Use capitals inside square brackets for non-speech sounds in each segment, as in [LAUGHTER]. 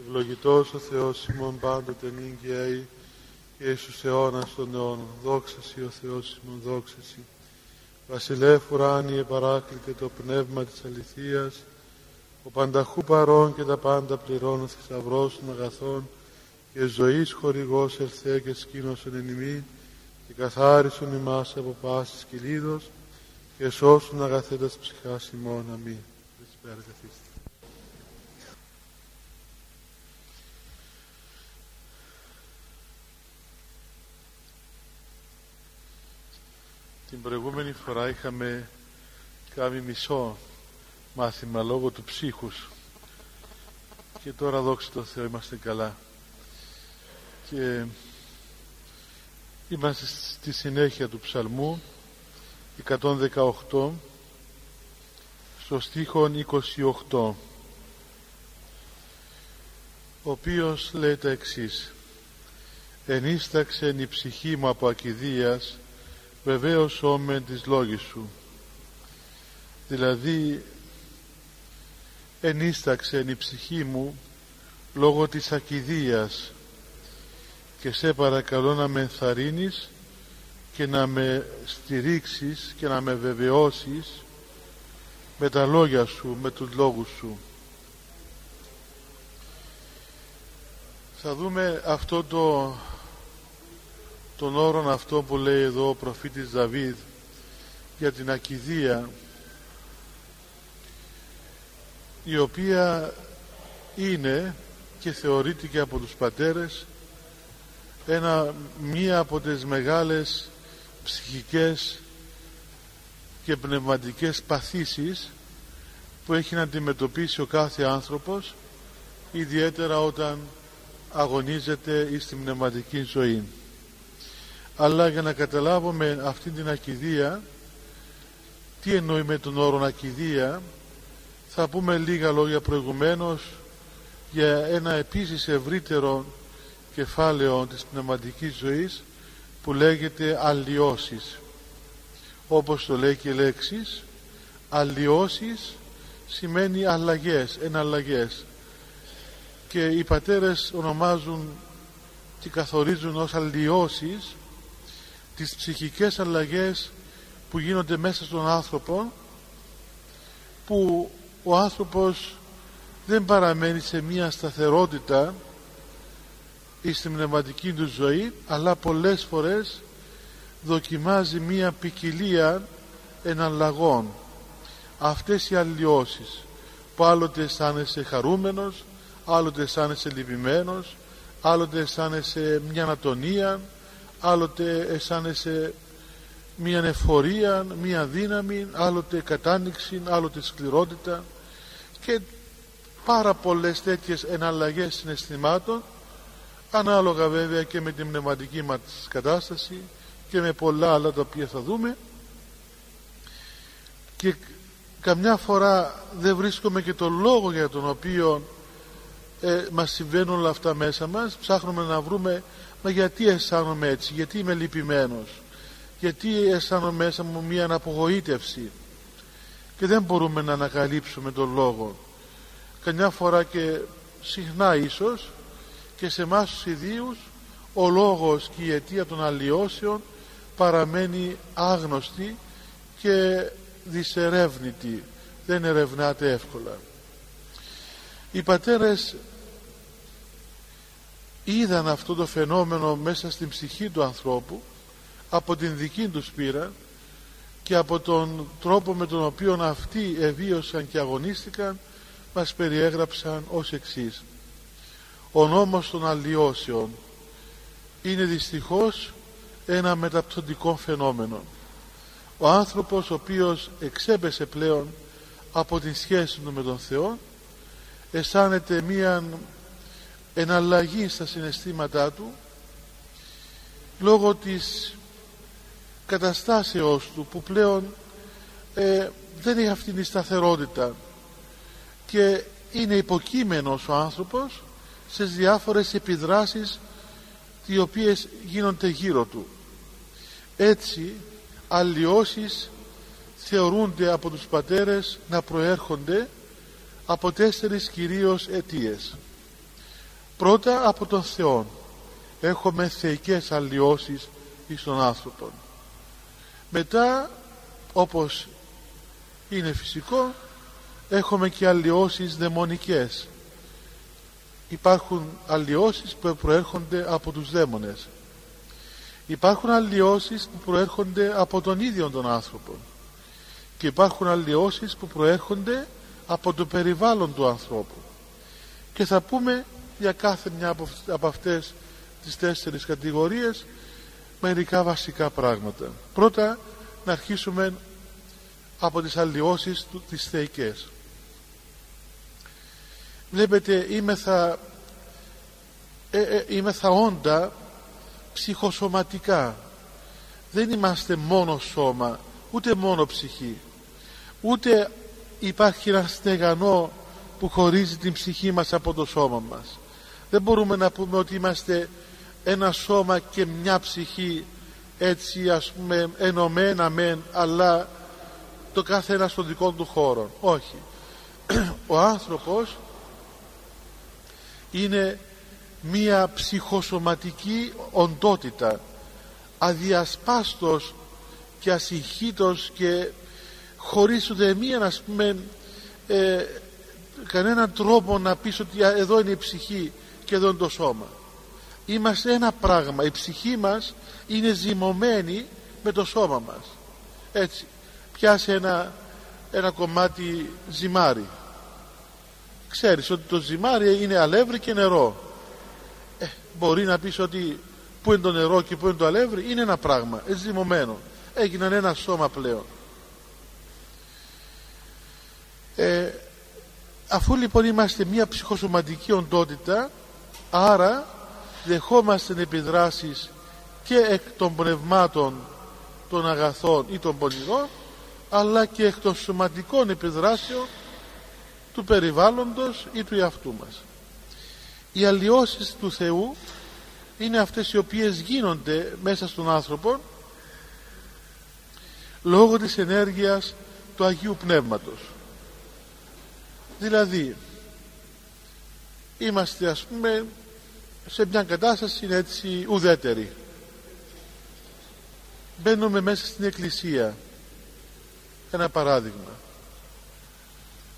Ευλογητός ο Θεός ημών πάντοτε νύγκαιη και Ιησούς αιώνας των αιώνων. Δόξα Σοι ο Θεός ημών, δόξα Σοι. Βασιλεύ ουράνιε παράκλητε το πνεύμα της αληθείας, ο πανταχού παρών και τα πάντα πληρώνω θησαυρός των αγαθών και ζωής χορηγός ερθέ και σκήνωσον εν ημί και καθάρισον ημάς από πάσης κυλίδος και σώσουν αγαθέτας ψυχάς ημών. Αμήν. καθίστε. Την προηγούμενη φορά είχαμε κάνει μισό μάθημα λόγω του ψύχους. Και τώρα δόξα τω Θεώ είμαστε καλά. Και είμαστε στη συνέχεια του ψαλμού 118 στο στίχο 28 ο οποίος λέει τα εξής. Ενίσταξε η ψυχή μου από ακιδείας βεβαίως όμεν της λόγης σου δηλαδή ενίσταξε η ψυχή μου λόγω της ακιδείας και σε παρακαλώ να με ενθαρρύνεις και να με στηρίξεις και να με βεβαιώσεις με τα λόγια σου, με τους λόγους σου. Θα δούμε αυτό το τον όρον αυτό που λέει εδώ ο προφήτης Δαβίδ για την ακιδεία η οποία είναι και θεωρείται και από τους πατέρες ένα, μία από τις μεγάλες ψυχικές και πνευματικές παθήσεις που έχει να αντιμετωπίσει ο κάθε άνθρωπος ιδιαίτερα όταν αγωνίζεται στη πνευματική ζωή αλλά για να καταλάβουμε αυτή την ακιδεία τι εννοεί με τον όρο ακιδεία θα πούμε λίγα λόγια προηγουμένως για ένα επίσης ευρύτερο κεφάλαιο της πνευματικής ζωής που λέγεται αλλοιώσεις. Όπως το λέει και η λέξης αλλοιώσεις σημαίνει αλλαγές, εναλλαγές. Και οι πατέρες ονομάζουν και καθορίζουν ως αλλοιώσεις τις ψυχικές αλλαγές που γίνονται μέσα στον άνθρωπο που ο άνθρωπος δεν παραμένει σε μία σταθερότητα ή στην πνευματική του ζωή αλλά πολλές φορές δοκιμάζει μία ποικιλία εναλλαγών. Αυτές οι αλλοιώσεις που άλλοτε αισθάνεσαι χαρούμενος άλλοτε αισθάνεσαι λυπημένος άλλοτε αισθάνεσαι μια ανατονία άλλοτε αισθάνεσαι μια εφορία, μια δύναμη, άλλοτε κατάνοιξη, άλλοτε σκληρότητα και πάρα πολλές τέτοιες εναλλαγές συναισθημάτων ανάλογα βέβαια και με την πνευματική μας κατάσταση και με πολλά άλλα τα οποία θα δούμε. Και καμιά φορά δεν βρίσκουμε και τον λόγο για τον οποίο ε, μας συμβαίνουν όλα αυτά μέσα μας. Ψάχνουμε να βρούμε Μα γιατί αισθάνομαι έτσι, γιατί είμαι λυπημένος, γιατί αισθάνομαι μέσα μου μια αναπογοήτευση και δεν μπορούμε να ανακαλύψουμε τον λόγο. Καμιά φορά και συχνά ίσως και σε εμάς τους ιδίους ο λόγος και η αιτία των αλλοιώσεων παραμένει άγνωστη και δυσερεύνητη δεν ερευνάται εύκολα οι πατέρες είδαν αυτό το φαινόμενο μέσα στην ψυχή του ανθρώπου από την δική τους πείρα και από τον τρόπο με τον οποίο αυτοί εβίωσαν και αγωνίστηκαν μας περιέγραψαν ως εξής. Ο νόμος των αλλοιώσεων είναι δυστυχώς ένα μεταπτωτικό φαινόμενο. Ο άνθρωπος ο οποίος εξέπεσε πλέον από τη σχέση του με τον Θεό αισθάνεται μία εναλλαγή στα συναισθήματά του λόγω της καταστάσεως του που πλέον ε, δεν έχει αυτήν τη σταθερότητα και είναι υποκείμενος ο άνθρωπος σε διάφορες επιδράσεις οι οποίες γίνονται γύρω του. Έτσι αλλοιώσεις θεωρούνται από τους πατέρες να προέρχονται από τέσσερις κυρίως αιτίες πρώτα από τον Θεό έχουμε θεϊκές αλλοιώσεις εις τον άνθρωπο μετά όπως είναι φυσικό έχουμε και αλλοιώσεις δαιμονικές. Υπάρχουν αλλοιώσεις που προέρχονται από τους δαίμονες. Υπάρχουν αλλοιώσεις που προέρχονται από τον ίδιο τον άνθρωπο. Και υπάρχουν αλλοιώσεις που προέρχονται από το περιβάλλον του ανθρώπου. Και θα πούμε για κάθε μια από αυτές τις τέσσερις κατηγορίες μερικά βασικά πράγματα. Πρώτα να αρχίσουμε από τις αλλοιώσεις του, τις θεϊκές. Βλέπετε είμαι θα, ε, ε, είμαι θα όντα ψυχοσωματικά. Δεν είμαστε μόνο σώμα ούτε μόνο ψυχή. Ούτε υπάρχει ένα στεγανό που χωρίζει την ψυχή μας από το σώμα μας δεν μπορούμε να πούμε ότι είμαστε ένα σώμα και μια ψυχή έτσι ας πούμε ενωμένα μεν αλλά το κάθε ένας στο δικό του χώρο όχι. [CLEARS THROAT] Ο άνθρωπος είναι μία ψυχοσωματική οντότητα αδιασπάστος και ασυχήτος και χωρίς ούτε μία να πούμε ε, κανέναν τρόπο να πεις ότι εδώ είναι η ψυχή και εδώ είναι το σώμα. Είμαστε ένα πράγμα. Η ψυχή μας είναι ζυμωμένη με το σώμα μας. Έτσι. Πιάσε ένα, ένα κομμάτι ζυμάρι. Ξέρεις ότι το ζυμάρι είναι αλεύρι και νερό. Ε, μπορεί να πεις ότι που είναι το νερό και που είναι το αλεύρι; Είναι ένα πράγμα, ε, ζυμωμένο. Έγιναν ένα σώμα πλέον. Ε, αφού λοιπόν είμαστε μια ψυχοσωματική οντότητα άρα δεχόμαστε επιδράσεις και εκ των πνευμάτων των αγαθών ή των πονηρών αλλά και εκ των σωματικών επιδράσεων του περιβάλλοντος ή του εαυτού μας. Οι αλλοιώσεις του Θεού είναι αυτές οι οποίες γίνονται μέσα στον άνθρωπο λόγω της ενέργειας του Αγίου Πνεύματος. Δηλαδή είμαστε ας πούμε σε μια κατάσταση έτσι ουδέτερη. Μπαίνουμε μέσα στην εκκλησία. Ένα παράδειγμα.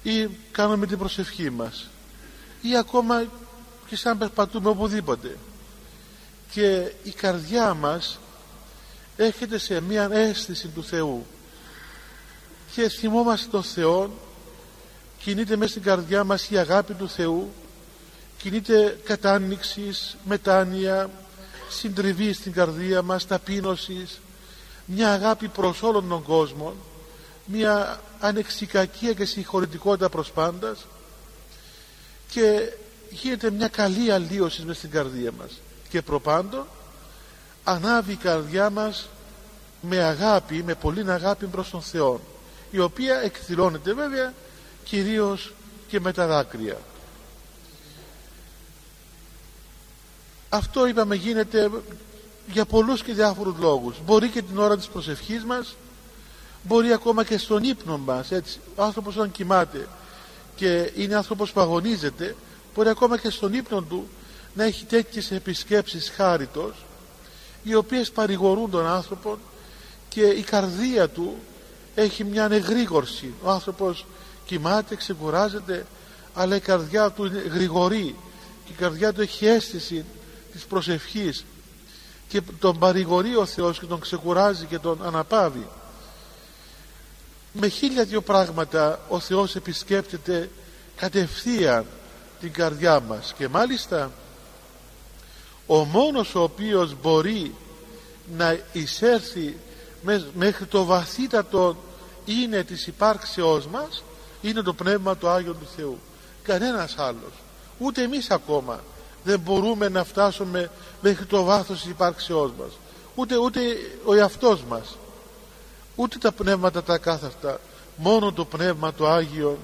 Ή κάνουμε την προσευχή μας. Ή ακόμα και σαν περπατούμε οπουδήποτε. Και η καρδιά μας έρχεται σε μια αίσθηση του Θεού. Και θυμόμαστε τον Θεό κινείται μέσα στην καρδιά μας η αγάπη του Θεού κινείται κατάνοιξης, μετάνοια συντριβή στην καρδία μας ταπείνωσης μια αγάπη προς όλων τον κόσμο μια ανεξικακία και συγχωρητικότητα προς πάντας και γίνεται μια καλή αλλίωση μες στην καρδία μας. Και προπάντων ανάβει η καρδιά μας με αγάπη, με πολύ αγάπη προς τον Θεό η οποία εκδηλώνεται βέβαια κυρίως και με τα δάκρυα αυτό είπαμε γίνεται για πολλούς και διάφορους λόγους μπορεί και την ώρα της προσευχής μας μπορεί ακόμα και στον ύπνο μας έτσι. ο άνθρωπος όταν κοιμάται και είναι άνθρωπος που αγωνίζεται μπορεί ακόμα και στον ύπνο του να έχει τέτοιες επισκέψεις χάριτος οι οποίες παρηγορούν τον άνθρωπο και η καρδία του έχει μια εγρήγορση ο άνθρωπος κοιμάται, ξεκουράζεται αλλά η καρδιά του είναι γρηγορή και η καρδιά του έχει αίσθηση της προσευχής και τον παρηγορεί ο Θεός και τον ξεκουράζει και τον αναπάβει. Με χίλια δυο πράγματα ο Θεός επισκέπτεται κατευθείαν την καρδιά μας και μάλιστα ο μόνος ο οποίος μπορεί να εισέρθει μέχρι το βαθύτατο είναι της υπάρξεώς μας είναι το Πνεύμα του Άγιον του Θεού. Κανένας άλλος. Ούτε εμείς ακόμα δεν μπορούμε να φτάσουμε μέχρι το βάθος της υπάρξεώς μας. Ούτε, ούτε ο εαυτός μας. Ούτε τα πνεύματα τα κάθαρτα. Μόνο το πνεύμα το Άγιο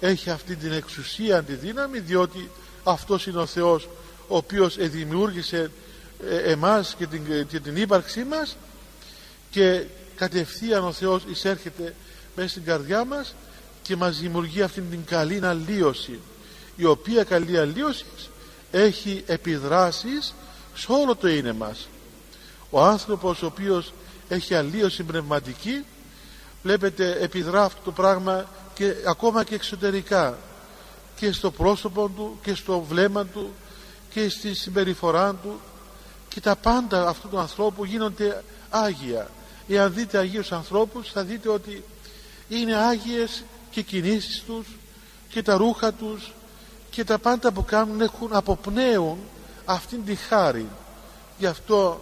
έχει αυτή την εξουσία τη δύναμη διότι αυτός είναι ο Θεός ο οποίος δημιούργησε ε, εμάς και την, και την ύπαρξή μας. Και κατευθείαν ο Θεός εισέρχεται μέσα στην καρδιά μας και μας δημιουργεί αυτήν την καλή αλλίωση η οποία καλή αλλίωση έχει επιδράσεις σε όλο το είναι μας. Ο άνθρωπος ο οποίος έχει αλλίωση πνευματική βλέπετε επιδρά αυτό το πράγμα και ακόμα και εξωτερικά και στο πρόσωπο του και στο βλέμμα του και στη συμπεριφορά του. Και τα πάντα αυτού του ανθρώπου γίνονται άγια. Εάν δείτε Αγίους ανθρώπους θα δείτε ότι είναι άγιες και κινήσεις τους και τα ρούχα τους και τα πάντα που κάνουν έχουν αποπνέουν αυτήν τη χάρη. Γι' αυτό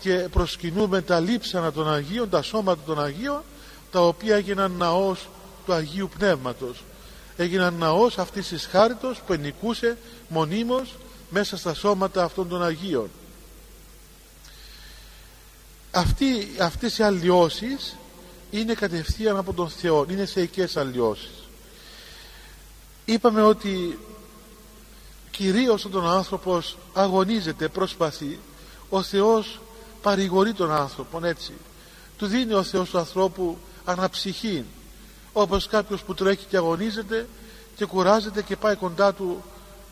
και προσκυνούμε τα λείψανα των Αγίων τα σώματα των Αγίων τα οποία έγιναν ναός του Αγίου Πνεύματος. Έγιναν ναός αυτής της χάριτος που ενικούσε μονίμως μέσα στα σώματα αυτών των Αγίων. Αυτοί, αυτές οι αλλοιώσεις είναι κατευθείαν από τον Θεό είναι θεϊκές αλλοιώσεις. Είπαμε ότι κυρίως όταν ο άνθρωπος αγωνίζεται προσπαθεί ο Θεός παρηγορεί τον άνθρωπο έτσι. Του δίνει ο Θεός του ανθρώπου αναψυχή όπως κάποιος που τρέχει και αγωνίζεται και κουράζεται και πάει κοντά του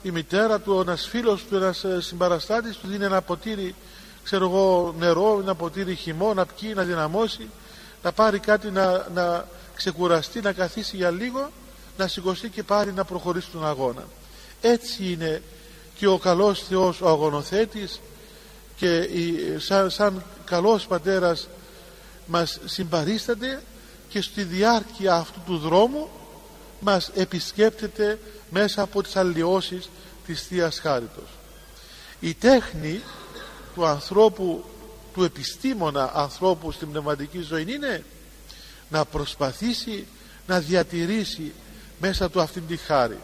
η μητέρα του, ένας φίλος του, ένας ε, συμπαραστάτης του δίνει ένα ποτήρι ξέρω εγώ νερό, ένα ποτήρι χυμό να πιει, να δυναμώσει να πάρει κάτι να, να ξεκουραστεί, να καθίσει για λίγο να σηκωστεί και πάρει να προχωρήσει τον αγώνα έτσι είναι και ο καλός Θεός ο αγωνοθέτης και σαν, σαν καλός πατέρας μας συμπαρίσταται και στη διάρκεια αυτού του δρόμου μας επισκέπτεται μέσα από τις αλλοιώσεις της Θείας Χάριτος. Η τέχνη του ανθρώπου του επιστήμονα ανθρώπου στην πνευματική ζωή είναι να προσπαθήσει να διατηρήσει μέσα του αυτήν τη χάρη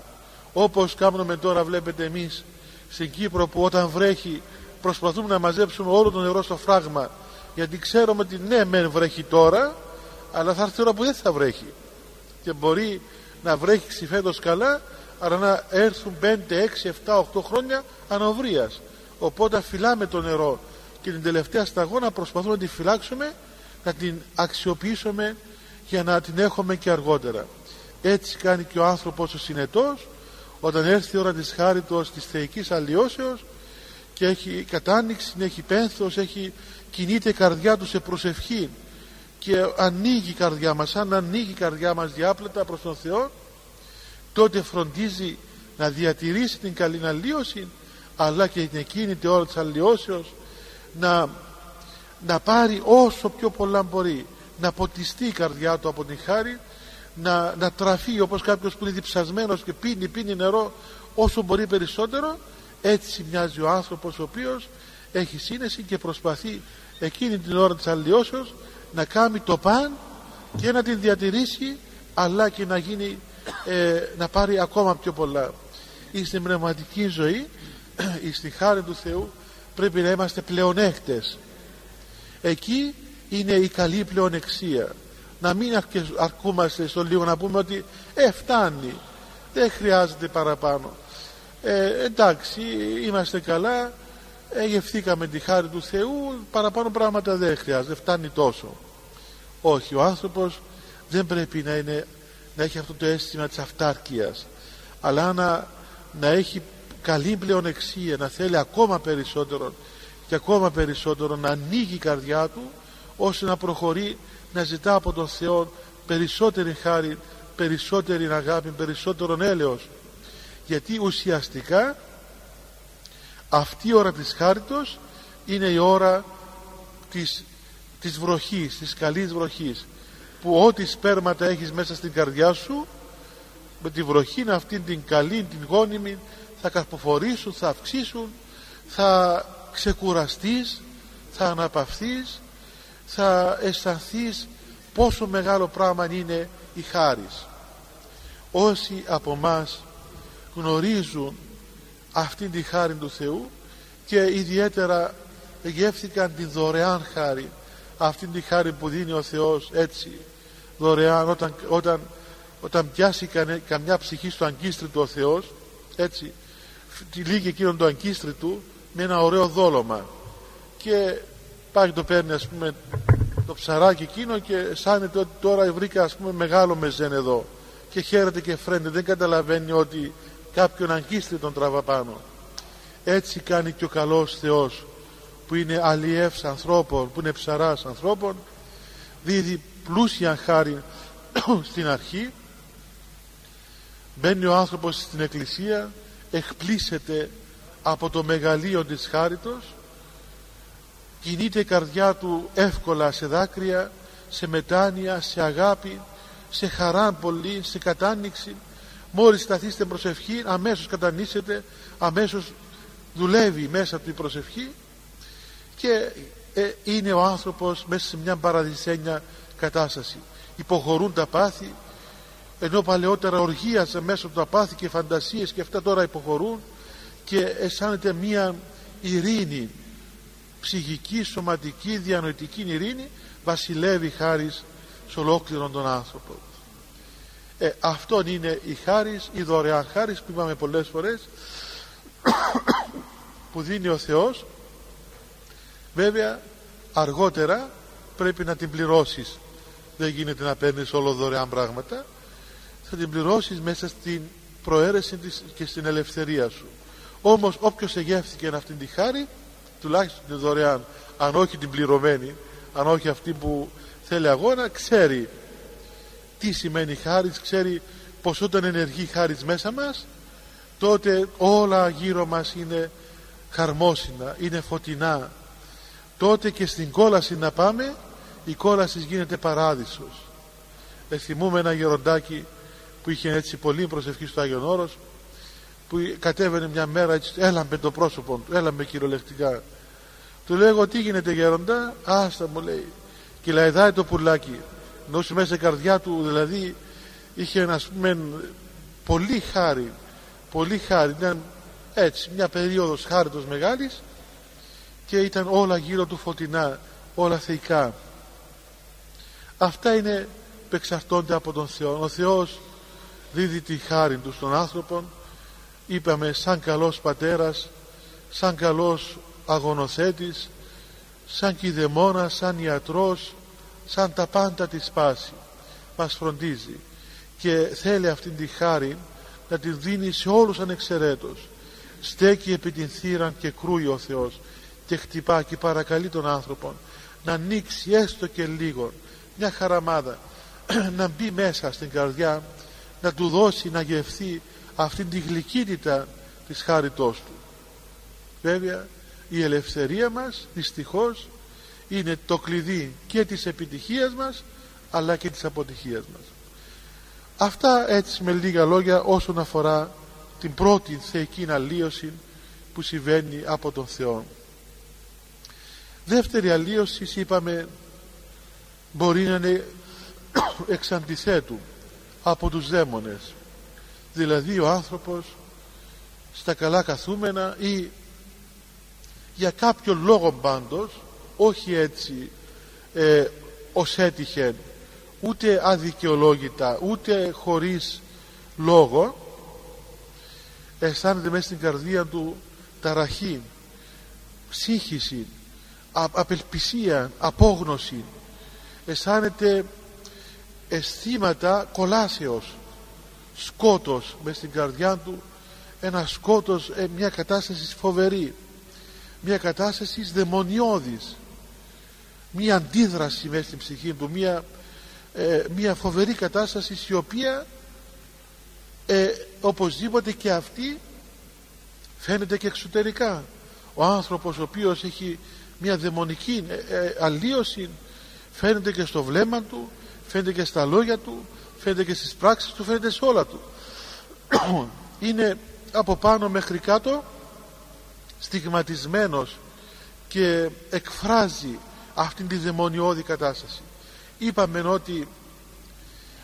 όπως κάνουμε τώρα βλέπετε εμείς στην Κύπρο που όταν βρέχει προσπαθούμε να μαζέψουμε όλο το νερό στο φράγμα. Γιατί ξέρουμε ότι ναι μεν βρέχει τώρα αλλά θα έρθει ώρα που δεν θα βρέχει. Και μπορεί να βρέχει φέτος καλά αλλά να έρθουν 5, 6, 7, 8 χρόνια ανοβρίας. Οπότε φυλάμε το νερό. Και την τελευταία σταγόνα προσπαθούμε να τη φυλάξουμε να την αξιοποιήσουμε για να την έχουμε και αργότερα. Έτσι κάνει και ο άνθρωπος ο συνετός όταν έρθει η ώρα της χάριτος της θεϊκής αλλοιώσεως και έχει κατάνοιξη, έχει πένθος, έχει κινείται η καρδιά του σε προσευχή και ανοίγει η καρδιά μας, αν ανοίγει η καρδιά μας διάπλετα προς τον Θεό τότε φροντίζει να διατηρήσει την καλή αλλίωση αλλά και την εκείνη την ώρα της αλλοιώσεως να, να πάρει όσο πιο πολλά μπορεί να ποτιστεί η καρδιά του από την χάρη να, να τραφεί όπως κάποιος που είναι διψασμένος και πίνει πίνει νερό όσο μπορεί περισσότερο έτσι μοιάζει ο άνθρωπος ο οποίος έχει σύνεση και προσπαθεί εκείνη την ώρα της αλλοιώσεως να κάνει το παν και να την διατηρήσει αλλά και να γίνει ε, να πάρει ακόμα πιο πολλά. Στην πνευματική ζωή [CLEARS THROAT] στη χάρη του Θεού πρέπει να είμαστε πλεονέκτες. Εκεί είναι η καλή πλεονεξία να μην αρκούμαστε στο λίγο να πούμε ότι ε φτάνει. Δεν χρειάζεται παραπάνω. Ε, εντάξει είμαστε καλά. Εγευθήκαμε τη χάρη του Θεού. Παραπάνω πράγματα δεν χρειάζεται. Φτάνει τόσο. Όχι ο άνθρωπος δεν πρέπει να, είναι, να έχει αυτό το αίσθημα της αυτάρκειας. Αλλά να, να έχει καλή πλεονεξία να θέλει ακόμα περισσότερο και ακόμα περισσότερο να ανοίγει η καρδιά του ώστε να προχωρεί να ζητά από τον Θεό περισσότερη χάρη περισσότερη αγάπη περισσότερο έλεος. Γιατί ουσιαστικά αυτή η ώρα της χάριτος είναι η ώρα της, της βροχής, της καλής βροχής που ό,τι σπέρματα έχεις μέσα στην καρδιά σου με τη βροχή αυτή την καλή, την γόνιμη θα καρποφορήσουν, θα αυξήσουν θα ξεκουραστείς θα αναπαυθείς θα αισθανθείς πόσο μεγάλο πράγμα είναι η χάρις. Όσοι από μας γνωρίζουν αυτήν τη χάρη του Θεού και ιδιαίτερα γεύθηκαν την δωρεάν χάρη αυτήν τη χάρη που δίνει ο Θεός έτσι δωρεάν όταν, όταν, όταν πιάσει καμιά ψυχή στο αγκίστρι του ο Θεός έτσι τη λίγη εκείνον το αγκίστρι του με ένα ωραίο δόλωμα. Και πάει το παίρνει ας πούμε το ψαράκι εκείνο και αισθάνεται ότι τώρα βρήκα ας πούμε μεγάλο μεζέν εδώ και χαίρεται και φρένεται. Δεν καταλαβαίνει ότι κάποιον αγγίστε τον τραβά πάνω. Έτσι κάνει και ο καλός Θεός που είναι αλλιεύς ανθρώπων που είναι ψαράς ανθρώπων δίδει πλούσια χάρη [CLEARS THROAT] στην αρχή μπαίνει ο άνθρωπος στην εκκλησία εκπλήσεται από το μεγαλείο της χάριτος κινείται η καρδιά του εύκολα σε δάκρυα σε μετάνοια, σε αγάπη σε χαρά πολύ, σε κατάνοιξη. Μόλις σταθείστε προσευχή αμέσως κατανήσετε αμέσως δουλεύει μέσα του η προσευχή και ε, είναι ο άνθρωπος μέσα σε μια παραδεισένια κατάσταση. Υποχωρούν τα πάθη ενώ παλαιότερα οργίαζε μέσα του τα πάθη και φαντασίες και αυτά τώρα υποχωρούν και αισθάνεται μια ειρήνη ψυχική, σωματική, διανοητική ειρήνη βασιλεύει χάρις σε ολόκληρον τον άνθρωπο. Ε, αυτόν είναι η χάρις, η δωρεάν χάρις που είπαμε πολλές φορές [COUGHS] που δίνει ο Θεός. Βέβαια αργότερα πρέπει να την πληρώσεις. Δεν γίνεται να παίρνεις όλο δωρεάν πράγματα. Θα την πληρώσεις μέσα στην προαίρεση της και στην ελευθερία σου. Όμως όποιος εγεύθηκε αυτήν τη χάρη τουλάχιστον την δωρεάν αν όχι την πληρωμένη αν όχι αυτή που θέλει αγώνα ξέρει τι σημαίνει χάρις ξέρει πως όταν ενεργεί χάρις μέσα μας τότε όλα γύρω μας είναι χαρμόσυνα είναι φωτεινά. Τότε και στην κόλαση να πάμε η κόλαση γίνεται παράδεισος. Θυμούμε ένα γεροντάκι που είχε έτσι πολύ προσευχή στο Άγιον Όρος που κατέβαινε μια μέρα έτσι έλαμπε το πρόσωπο του έλαμπε κυριολεκτικά. Του λέγω τι γίνεται γέροντα; Άστα μου λέει. Και λαϊδάει το πουλάκι. Ενώ μέσα η καρδιά του δηλαδή είχε ένα πούμε πολύ χάρη πολύ χάρη ήταν έτσι μια περίοδος χάριτος μεγάλης και ήταν όλα γύρω του φωτεινά όλα θεϊκά. Αυτά είναι που εξαρτώνται από τον Θεό. Ο Θεός δίδει τη χάρη του στον άνθρωπο είπαμε σαν καλός πατέρας σαν καλός αγονοθέτης σαν κηδεμόνας, σαν ιατρός σαν τα πάντα της σπάση μας φροντίζει και θέλει αυτήν τη χάρη να την δίνει σε όλους ανεξαιρέτως. Στέκει επί την θύραν και κρούει ο Θεός και χτυπά και παρακαλεί τον άνθρωπο να ανοίξει έστω και λίγο μια χαραμάδα [CLEARS THROAT] να μπει μέσα στην καρδιά να του δώσει να γευθεί αυτήν τη γλυκύτητα της χάριτός του. Βέβαια η ελευθερία μας δυστυχώς είναι το κλειδί και της επιτυχίας μας αλλά και της αποτυχίας μας. Αυτά έτσι με λίγα λόγια όσον αφορά την πρώτη θεϊκή αλλίωση που συμβαίνει από τον Θεό. Δεύτερη αλλίωση είπαμε μπορεί να είναι [COUGHS] εξ αντιθέτου από τους δαίμονες δηλαδή ο άνθρωπος στα καλά καθούμενα ή για κάποιο λόγο πάντως όχι έτσι ε, ως έτυχε ούτε αδικαιολόγητα ούτε χωρίς λόγο αισθάνεται μέσα στην καρδία του ταραχή ψύχηση απελπισία απόγνωση. Αισθάνεται αισθήματα κολάσεως σκότος μέσα στην καρδιά του ένα σκότος ε, μια κατάσταση φοβερή μια κατάσταση δαιμονιώδης μια αντίδραση μέσα στην ψυχή του μια, ε, μια φοβερή κατάσταση η οποία ε, οπωσδήποτε και αυτή φαίνεται και εξωτερικά. Ο άνθρωπος ο οποίος έχει μια δαιμονική ε, ε, αλλίωση φαίνεται και στο βλέμμα του φαίνεται και στα λόγια του φαίνεται και στις πράξεις του φαίνεται σε όλα του. [CLEARS THROAT] Είναι από πάνω μέχρι κάτω στιγματισμένος και εκφράζει αυτήν τη δαιμονιώδη κατάσταση. Είπαμε ότι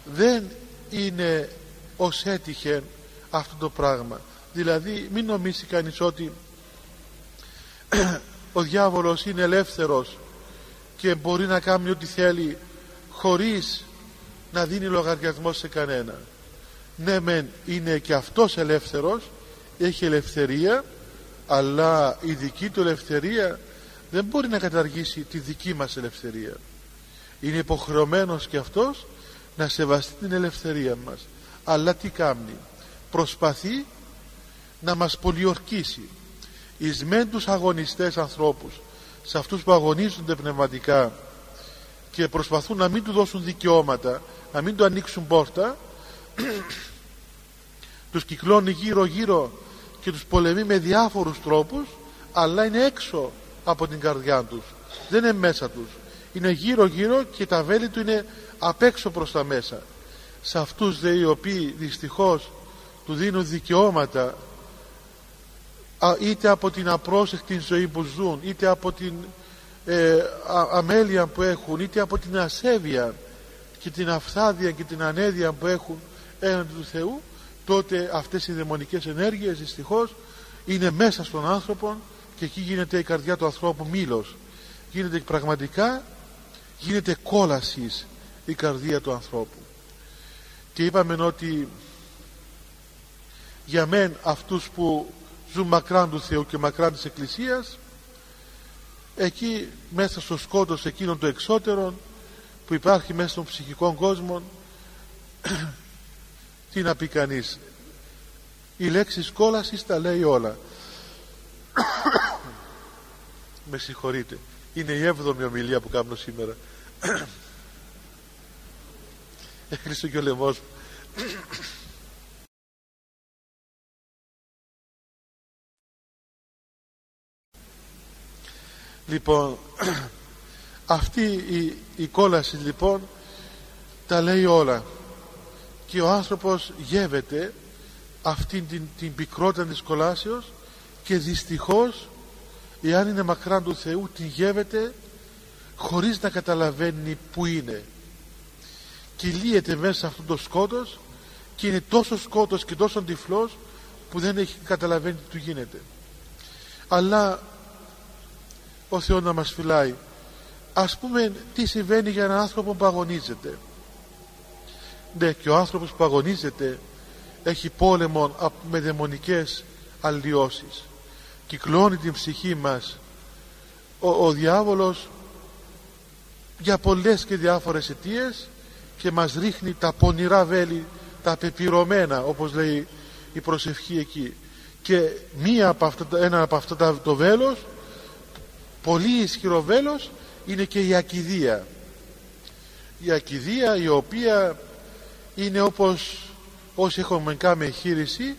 δεν είναι ως έτυχε αυτό το πράγμα. Δηλαδή μην νομίσει κανείς ότι [CLEARS THROAT] ο διάβολος είναι ελεύθερος και μπορεί να κάνει ό,τι θέλει χωρίς να δίνει λογαριασμό σε κανένα ναι μεν είναι και αυτός ελεύθερος έχει ελευθερία αλλά η δική του ελευθερία δεν μπορεί να καταργήσει τη δική μας ελευθερία. Είναι υποχρεωμένος και αυτός να σεβαστεί την ελευθερία μας. Αλλά τι κάνει; Προσπαθεί να μας πολιορκήσει. Εις μεν τους αγωνιστές ανθρώπους σε αυτούς που αγωνίζονται πνευματικά και προσπαθούν να μην του δώσουν δικαιώματα να μην του ανοίξουν πόρτα [CLEARS THROAT] τους κυκλώνει γύρω γύρω και τους πολεμεί με διάφορους τρόπους αλλά είναι έξω από την καρδιά τους. Δεν είναι μέσα τους. Είναι γύρω γύρω και τα βέλη του είναι απ' έξω προς τα μέσα. Σε αυτούς δε οι οποίοι δυστυχώς του δίνουν δικαιώματα είτε από την απρόσεκτη ζωή που ζουν είτε από την ε, αμέλεια που έχουν είτε από την ασέβεια και την αυθάδεια και την ανέδεια που έχουν έναντι του Θεού τότε αυτές οι δαιμονικές ενέργειες δυστυχώς είναι μέσα στον άνθρωπο και εκεί γίνεται η καρδιά του ανθρώπου μήλος. Γίνεται πραγματικά γίνεται κόλασης η καρδία του ανθρώπου. Και είπαμε ότι για μεν αυτούς που ζουν μακράν του Θεού και μακράν της Εκκλησίας εκεί μέσα στο σκότος εκείνων των εξώτερων που υπάρχει μέσα στον ψυχικό κόσμο [CLEARS THROAT] τι να πει κανείς. Η λέξη κόλασης τα λέει όλα. [CLEARS THROAT] Με συγχωρείτε. Είναι η έβδομη ομιλία που κάνω σήμερα. [CLEARS THROAT] Έκλεισε και ο λαιμός μου λοιπόν [CLEARS THROAT] αυτή η, η κόλαση λοιπόν τα λέει όλα. Και ο άνθρωπος γεύεται αυτήν την, την πικρότητα της κολάσεως και δυστυχώς εάν είναι μακράν του Θεού την γεύεται χωρίς να καταλαβαίνει που είναι. Και λύεται μέσα σε αυτό το σκότος και είναι τόσο σκότος και τόσο τυφλός που δεν έχει καταλαβαίνει τι του γίνεται. Αλλά ο Θεός να μας φυλάει. Ας πούμε τι συμβαίνει για έναν άνθρωπο που αγωνίζεται. Ναι και ο άνθρωπος που αγωνίζεται έχει πόλεμο με δαιμονικές αλλοιώσεις. Κυκλώνει την ψυχή μας. Ο, ο διάβολος για πολλές και διάφορες αιτίες και μας ρίχνει τα πονηρά βέλη τα πεπειρωμένα όπως λέει η προσευχή εκεί. Και μία από αυτά, ένα από αυτά το βέλος πολύ ισχυρό βέλος είναι και η ακιδεία. Η ακιδεία η οποία είναι όπως όσοι έχουμε κάνει εγχείρηση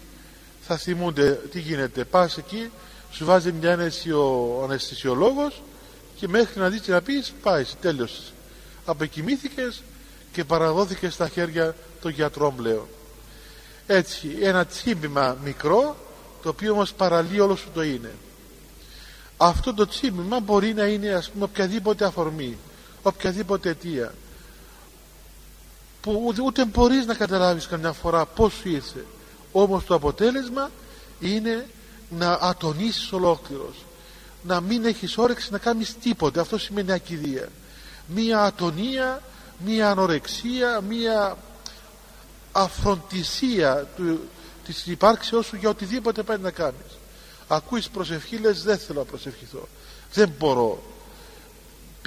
θα θυμούνται τι γίνεται. Πας εκεί σου βάζει μια ένεση ο αναισθησιολόγος και μέχρι να δεις τι να πεις πάεις τέλειωσες. Απεκοιμήθηκες και παραδόθηκες στα χέρια των γιατρών πλέον. Έτσι ένα τσίμπημα μικρό το οποίο όμως παραλύει όλο σου το είναι αυτό το τσίμημα μπορεί να είναι ας πούμε οποιαδήποτε αφορμή οποιαδήποτε αιτία που ούτε, ούτε μπορείς να καταλάβεις καμιά φορά πώς σου ήρθε. Όμως το αποτέλεσμα είναι να ατονίσεις ολόκληρος να μην έχεις όρεξη να κάνεις τίποτε. Αυτό σημαίνει ακιδεία. Μία ατονία μία ανορεξία μία αφροντισία του, της υπάρξεώς σου για οτιδήποτε πάει να κάνεις ακούεις προσευχή λες δεν θέλω να προσευχηθώ. Δεν μπορώ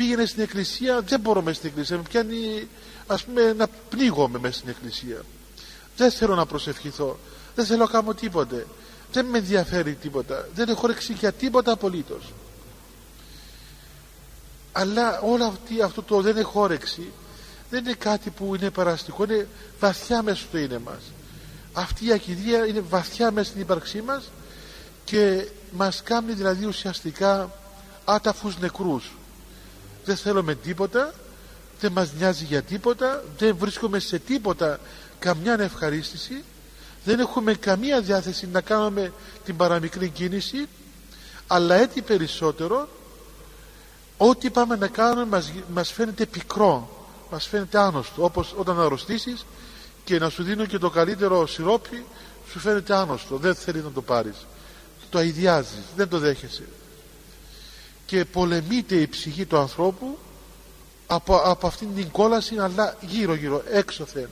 πήγαινε στην εκκλησία δεν μπορώ μέσα στην εκκλησία. Με πιάνει ας πούμε να πνίγομαι μέσα στην εκκλησία. Δεν θέλω να προσευχηθώ. Δεν θέλω να κάνω τίποτε. Δεν με ενδιαφέρει τίποτα. Δεν έχω ρέξει για τίποτα απολύτως. Αλλά όλα αυτή, αυτό το δεν έχω όρεξη δεν είναι κάτι που είναι παραστικό. Είναι βαθιά μέσα στο είναι μας. Αυτή η ακιδεία είναι βαθιά μέσα στην ύπαρξή μας και μας κάνει δηλαδή ουσιαστικά άταφους νεκρούς. Δεν θέλουμε τίποτα δεν μας νοιάζει για τίποτα δεν βρίσκουμε σε τίποτα καμιά ευχαρίστηση. Δεν έχουμε καμία διάθεση να κάνουμε την παραμικρή κίνηση αλλά έτσι περισσότερο ό,τι πάμε να κάνουμε μας, μας φαίνεται πικρό μας φαίνεται άνοστο όπως όταν αρρωστήσεις και να σου δίνω και το καλύτερο σιρόπι σου φαίνεται άνοστο δεν θέλεις να το πάρεις το αειδιάζεις δεν το δέχεσαι. Και πολεμείται η ψυχή του ανθρώπου από, από αυτήν την κόλαση αλλά γύρω γύρω έξωθεν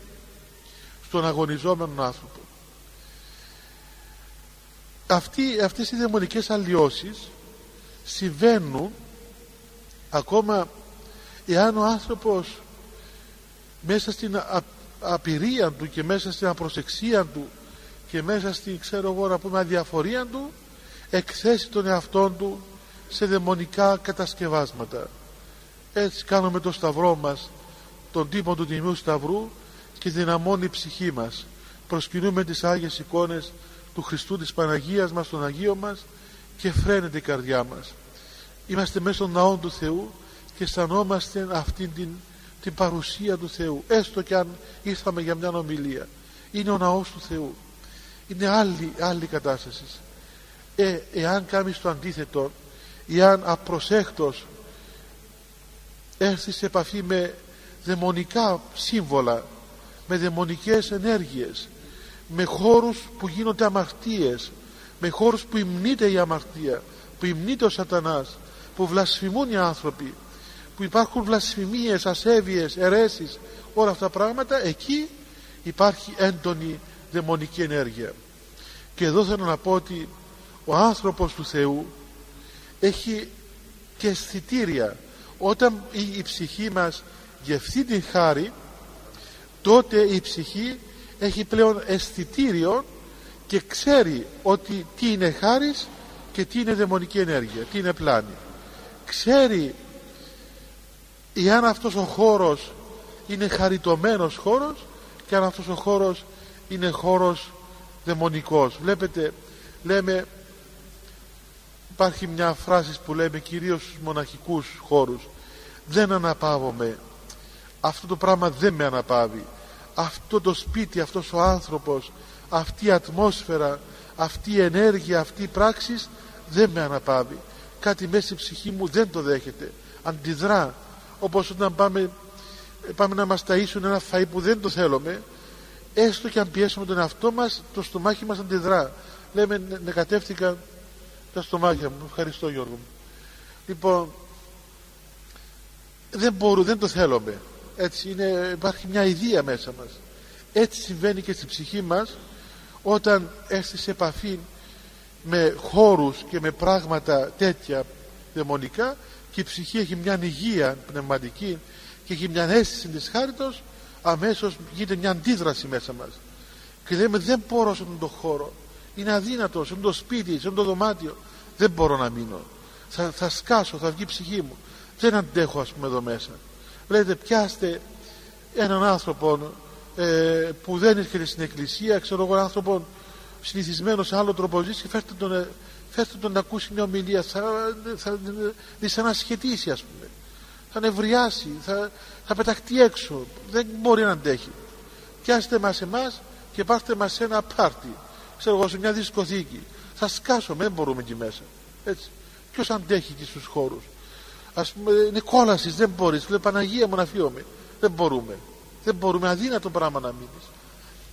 στον αγωνιζόμενο άνθρωπο. Αυτοί, αυτές οι δαιμονικές αλλοιώσεις συμβαίνουν ακόμα εάν ο άνθρωπος μέσα στην απειρία του και μέσα στην απροσεξία του και μέσα στην ξέρω εγώ να πούμε αδιαφορία του εκθέσει τον εαυτό του σε δαιμονικά κατασκευάσματα. Έτσι κάνουμε το σταυρό μας τον τύπο του Τιμίου Σταυρού και δυναμώνει η ψυχή μας. Προσκυνούμε τις Άγιες εικόνες του Χριστού της Παναγίας μας τον Αγίο μας και φρένεται η καρδιά μας. Είμαστε μέσα στον ναό του Θεού και αισθανόμαστε αυτή την, την παρουσία του Θεού έστω και αν ήρθαμε για μια ομιλία. Είναι ο ναός του Θεού. Είναι άλλη, άλλη κατάσταση ε, εάν κάνεις το αντίθετο εάν απροσέκτος έρθεις σε επαφή με δαιμονικά σύμβολα με δαιμονικές ενέργειες με χώρους που γίνονται αμαρτίες με χώρους που υμνείται η αμαρτία που υμνείται ο σατανάς που βλασφημούν οι άνθρωποι που υπάρχουν βλασφημίες, ασέβειες, αιρέσεις όλα αυτά τα πράγματα εκεί υπάρχει έντονη δαιμονική ενέργεια. Και εδώ θέλω να πω ότι ο άνθρωπος του Θεού έχει και αισθητήρια όταν η, ψυχή μας γευθεί την χάρη τότε η ψυχή έχει πλέον αισθητήριο και ξέρει ότι τι είναι χάρις και τι είναι δαιμονική ενέργεια, τι είναι πλάνη. Ξέρει εάν αυτός ο χώρος είναι χαριτωμένος χώρος και αν αυτός ο χώρος είναι χώρος δαιμονικός. Βλέπετε, λέμε, υπάρχει μια φράση που λέμε κυρίως στους μοναχικούς χώρους. Δεν αναπαύομαι. Αυτό το πράγμα δεν με αναπαύει. Αυτό το σπίτι, αυτός ο άνθρωπος αυτή η ατμόσφαιρα αυτή η ενέργεια, αυτή η πράξη δεν με αναπαύει. Κάτι μέσα στη ψυχή μου δεν το δέχεται. Αντιδρά. Όπως όταν πάμε, πάμε να μας ταΐσουν ένα φαΐ που δεν το θέλουμε έστω και αν πιέσουμε τον εαυτό μας το στομάχι μας αντιδρά. Λέμε νεκατεύτηκα τα στομάχια μου. Ευχαριστώ Γιώργο μου. Λοιπόν δεν μπορούμε, δεν το θέλουμε. Έτσι είναι, υπάρχει μια ιδέα μέσα μας. Έτσι συμβαίνει και στη ψυχή μας όταν έρθει σε επαφή με χώρους και με πράγματα τέτοια δαιμονικά και η ψυχή έχει μια υγεία πνευματική και έχει μια αίσθηση της χάριτος αμέσως γίνεται μια αντίδραση μέσα μας. Και λέμε δεν μπορώ σε αυτόν τον χώρο είναι αδύνατο, σε το σπίτι, σε το δωμάτιο. Δεν μπορώ να μείνω. Θα, θα σκάσω, θα βγει η ψυχή μου. Δεν αντέχω ας πούμε εδώ μέσα. Λέτε πιάστε έναν άνθρωπο ε, που δεν έρχεται στην εκκλησία ξέρω εγώ έναν άνθρωπο συνηθισμένο σε άλλο τρόπο ζήσει και φέρτε τον, ε, φέρτε τον να ακούσει μια ομιλία. Θα, θα δυσανασχετήσει ας πούμε. Θα νευριάσει θα, θα πεταχτεί έξω. Δεν μπορεί να αντέχει. Πιάστε μας εμάς και πάρτε μας σε ένα πάρτι ξέρω εγώ σε μια δισκοθήκη. Θα σκάσουμε δεν μπορούμε εκεί μέσα. Έτσι. Ποιος αντέχει εκεί στους χώρους. Ας πούμε είναι κόλαση δεν μπορείς. Λέει Παναγία μου να φύγουμε δεν μπορούμε. Δεν μπορούμε. Αδύνατο πράγμα να μείνεις.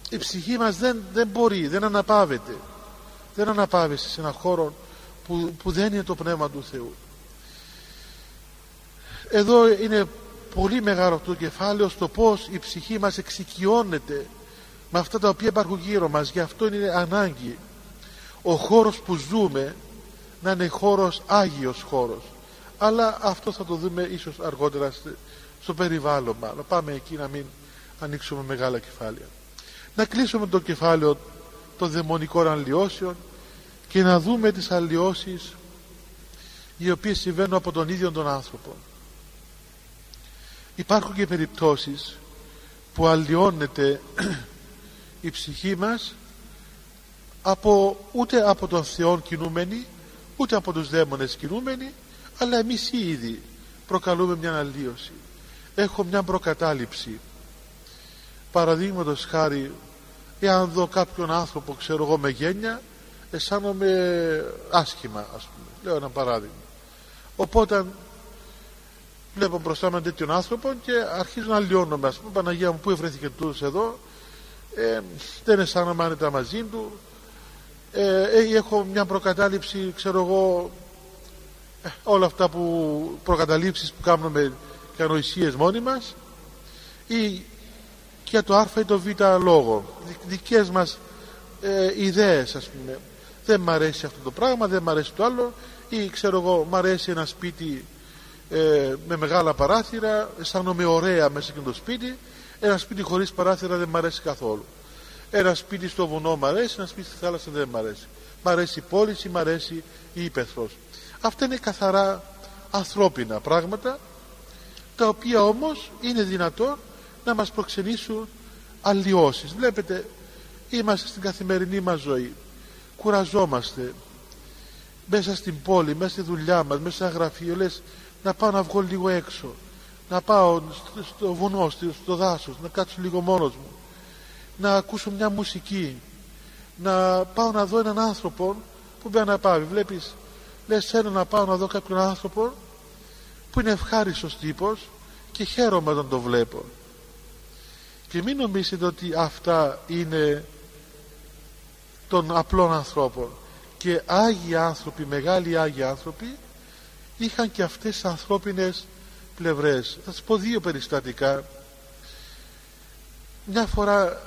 Η ψυχή μας δεν, δεν μπορεί δεν αναπαύεται. Δεν αναπαύεσαι σε ένα χώρο που, που δεν είναι το Πνεύμα του Θεού. Εδώ είναι πολύ μεγάλο το κεφάλαιο στο πως η ψυχή μας εξοικειώνεται με αυτά τα οποία υπάρχουν γύρω μας γι' αυτό είναι ανάγκη ο χώρος που ζούμε να είναι χώρος Άγιος χώρος. Αλλά αυτό θα το δούμε ίσως αργότερα στο περιβάλλον να πάμε εκεί να μην ανοίξουμε μεγάλα κεφάλαια να κλείσουμε το κεφάλαιο των δαιμονικών αλλοιώσεων και να δούμε τις αλλοιώσεις οι οποίες συμβαίνουν από τον ίδιο τον άνθρωπο. Υπάρχουν και περιπτώσεις που αλλοιώνεται η ψυχή μας από, ούτε από τον Θεό κινούμενοι ούτε από τους δαίμονες κινούμενοι αλλά εμείς ήδη προκαλούμε μια αλλίωση. Έχω μια προκατάληψη. Παραδείγματος χάρη εάν δω κάποιον άνθρωπο ξέρω εγώ με γένεια αισθάνομαι άσχημα ας πούμε. Λέω ένα παράδειγμα. Οπότε βλέπω μπροστά με τέτοιον άνθρωπο και αρχίζω να λιώνομαι ας πούμε Παναγία μου που ευρέθηκε τούτος εδώ ε, δεν αισθάνομαι άνετα μαζί του. Ε, ε, έχω μια προκατάληψη ξέρω εγώ ε, όλα αυτά που προκαταλήψεις που κάνουμε και ανοησίες μόνοι μας ή και το α ή το β λόγο. Δικές μας ε, ιδέες ας πούμε. Δεν μ' αρέσει αυτό το πράγμα δεν μ' αρέσει το άλλο ή ξέρω εγώ μ' αρέσει ένα σπίτι ε, με μεγάλα παράθυρα αισθάνομαι ωραία μέσα σε το σπίτι ένα σπίτι χωρίς παράθυρα δεν μ' αρέσει καθόλου. Ένα σπίτι στο βουνό μ' αρέσει ένα σπίτι στη θάλασσα δεν μ' αρέσει. Μ' αρέσει η πόλη ή μ' αρέσει η ύπεθρος. Αυτά είναι καθαρά ανθρώπινα πράγματα τα οποία όμως είναι δυνατό να μας προξενήσουν αλλοιώσεις. Βλέπετε είμαστε στην καθημερινή μας ζωή. Κουραζόμαστε μέσα στην πόλη, μέσα στη δουλειά μας, μέσα σε γραφείο λες να πάω να βγω λίγο έξω να πάω στο βουνό, στο δάσος να κάτσω λίγο μόνος μου. Να ακούσω μια μουσική. Να πάω να δω έναν άνθρωπο που μπαίνει να πάει βλέπεις λες θέλω να πάω να δω κάποιον άνθρωπο που είναι ευχάριστος τύπος και χαίρομαι όταν το βλέπω. Και μην νομίζετε ότι αυτά είναι των απλών ανθρώπων. Και Άγιοι άνθρωποι, μεγάλοι Άγιοι άνθρωποι είχαν και αυτές τις ανθρώπινες πλευρές. Θα σας πω δύο περιστατικά. Μια φορά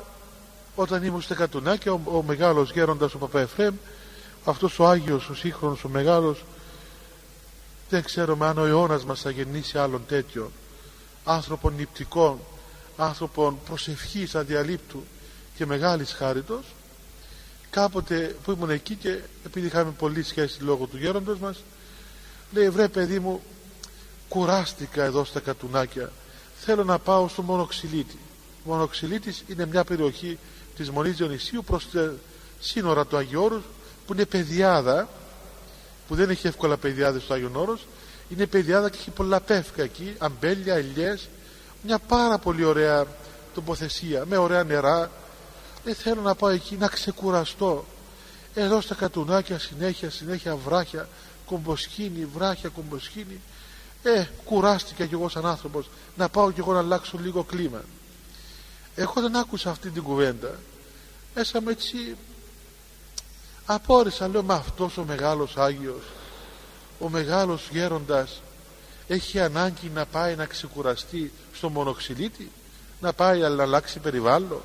όταν ήμουν στα Κατουνάκια ο, ο μεγάλος γέροντας ο Παπαεφρέμ αυτός ο Άγιος, ο σύγχρονος, ο μεγάλος δεν ξέρουμε αν ο αιώνας μας θα γεννήσει άλλον τέτοιο. Άνθρωπον νηπτικών άνθρωπον προσευχής αδιαλείπτου και μεγάλης χάριτος. Κάποτε που ήμουν εκεί και επειδή είχαμε πολλή σχέση λόγω του γέροντος μας λέει βρε παιδί μου κουράστηκα εδώ στα κατουνάκια. Θέλω να πάω στο Μονοξυλίτη. Ο Μονοξυλίτης είναι μια περιοχή της Μονής Διονυσίου προς τα σύνορα του Αγίου που είναι παιδιάδα που δεν έχει εύκολα παιδιάδες στο Άγιον Όρος. Είναι παιδιάδα και έχει πολλά πεύκα εκεί αμπέλια, ελιές. Μια πάρα πολύ ωραία τοποθεσία με ωραία νερά. Δεν θέλω να πάω εκεί να ξεκουραστώ. Εδώ στα κατουνάκια συνέχεια συνέχεια βράχια κομποσκίνη, βράχια κομποσκίνη ε κουράστηκα κι εγώ σαν άνθρωπος να πάω κι εγώ να αλλάξω λίγο κλίμα. Εγώ δεν άκουσα αυτή την κουβέντα. Μέσα μου έτσι απόρρισα λέω μα αυτός ο μεγάλος Άγιος ο μεγάλος γέροντας έχει ανάγκη να πάει να ξεκουραστεί στο μονοξυλίτη να πάει να αλλάξει περιβάλλον.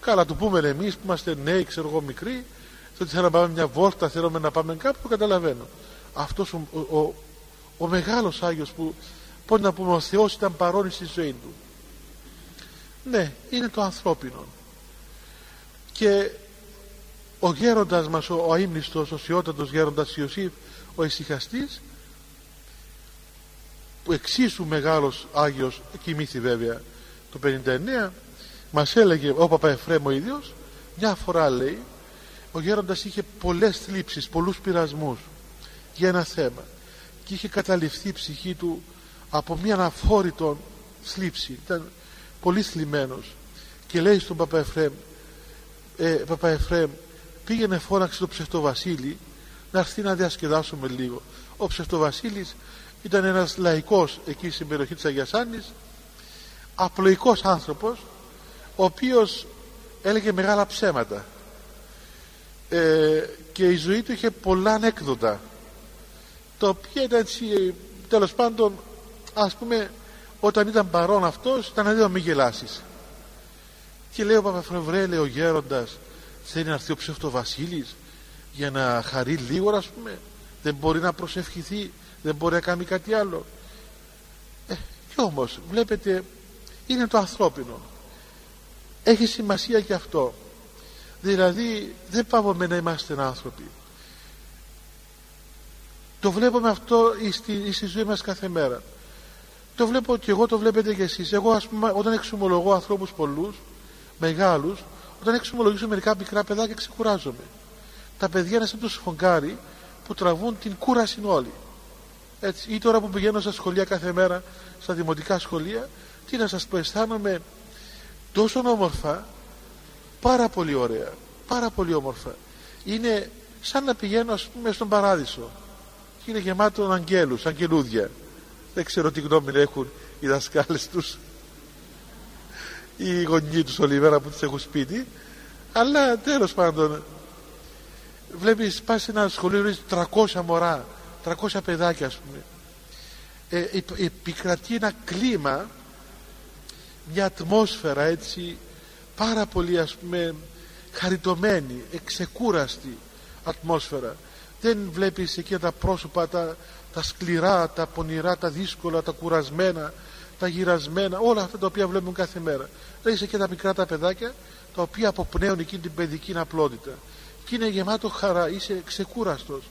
Καλά του πούμε εμείς που είμαστε νέοι ξέρω εγώ μικροί ότι θέλουμε να πάμε μια βόρτα θέλουμε να πάμε κάπου το καταλαβαίνω αυτός ο, ο, ο, ο μεγάλος Άγιος που πώς να πούμε ο Θεός ήταν παρόν στη ζωή του. Ναι είναι το ανθρώπινο. Και ο γέροντας μας ο, ο αείμνηστος ο σιώτατος γέροντας Ιωσήφ ο ησυχαστής που εξίσου μεγάλος Άγιος κοιμήθη βέβαια το 59 μας έλεγε ο Παπαεφρέμ ο ίδιος μια φορά λέει ο γέροντας είχε πολλές θλίψεις πολλούς πειρασμούς για ένα θέμα και είχε καταληφθεί η ψυχή του από μια αναφόρητο θλίψη. Ήταν πολύ θλιμμένος. Και λέει στον Παπαεφρέμ ε, Παπαεφρέμ πήγαινε φώναξε το ψευτοβασίλη να έρθει να διασκεδάσουμε λίγο. Ο ψευτοβασίλης ήταν ένας λαϊκός εκεί στην περιοχή της Αγιασάνης απλοϊκός άνθρωπος ο οποίος έλεγε μεγάλα ψέματα. Ε, και η ζωή του είχε πολλά ανέκδοτα τα οποία ήταν έτσι τέλος πάντων ας πούμε όταν ήταν παρόν αυτός ήταν να μην γελάσεις και λέει ο Παπαφρευρέ λέει ο γέροντας θέλει να έρθει ο ψευτοβασίλης για να χαρεί λίγο ας πούμε. Δεν μπορεί να προσευχηθεί δεν μπορεί να κάνει κάτι άλλο ε, και όμως βλέπετε είναι το ανθρώπινο. Έχει σημασία και αυτό. Δηλαδή δεν πάμε να είμαστε άνθρωποι το βλέπουμε αυτό στη, στη ζωή μας κάθε μέρα. Το βλέπω και εγώ το βλέπετε και εσείς. Εγώ ας πούμε όταν εξομολογώ ανθρώπους πολλούς μεγάλους όταν εξομολογήσω μερικά μικρά παιδάκια ξεκουράζομαι. Τα παιδιά είναι σαν το σφογγάρι που τραβούν την κούραση όλοι. Έτσι, ή τώρα που πηγαίνω στα σχολεία κάθε μέρα στα δημοτικά σχολεία τι να σας πω αισθάνομαι τόσο όμορφα πάρα πολύ ωραία πάρα πολύ όμορφα. Είναι σαν να πηγαίνω ας πούμε στον παράδεισο και είναι γεμάτο αγγέλους, αγγελούδια. Δεν ξέρω τι γνώμη έχουν οι δασκάλες τους. Ή οι γονείς τους όλη μέρα που τους έχουν σπίτι. Αλλά τέλος πάντων βλέπεις πας σε ένα σχολείο 300 μωρά 300 παιδάκια ας πούμε. Ε, επικρατεί ένα κλίμα μια ατμόσφαιρα έτσι πάρα πολύ ας πούμε χαριτωμένη, εξεκούραστη ατμόσφαιρα δεν βλέπεις εκεί τα πρόσωπα τα, τα σκληρά, τα πονηρά, τα δύσκολα, τα κουρασμένα τα γυρασμένα, όλα αυτά τα οποία βλέπουμε κάθε μέρα. Δεν είσαι και τα μικρά τα παιδάκια τα οποία αποπνέουν εκείνη την παιδική απλότητα. Και είναι γεμάτο χαρά, είσαι ξεκούραστος.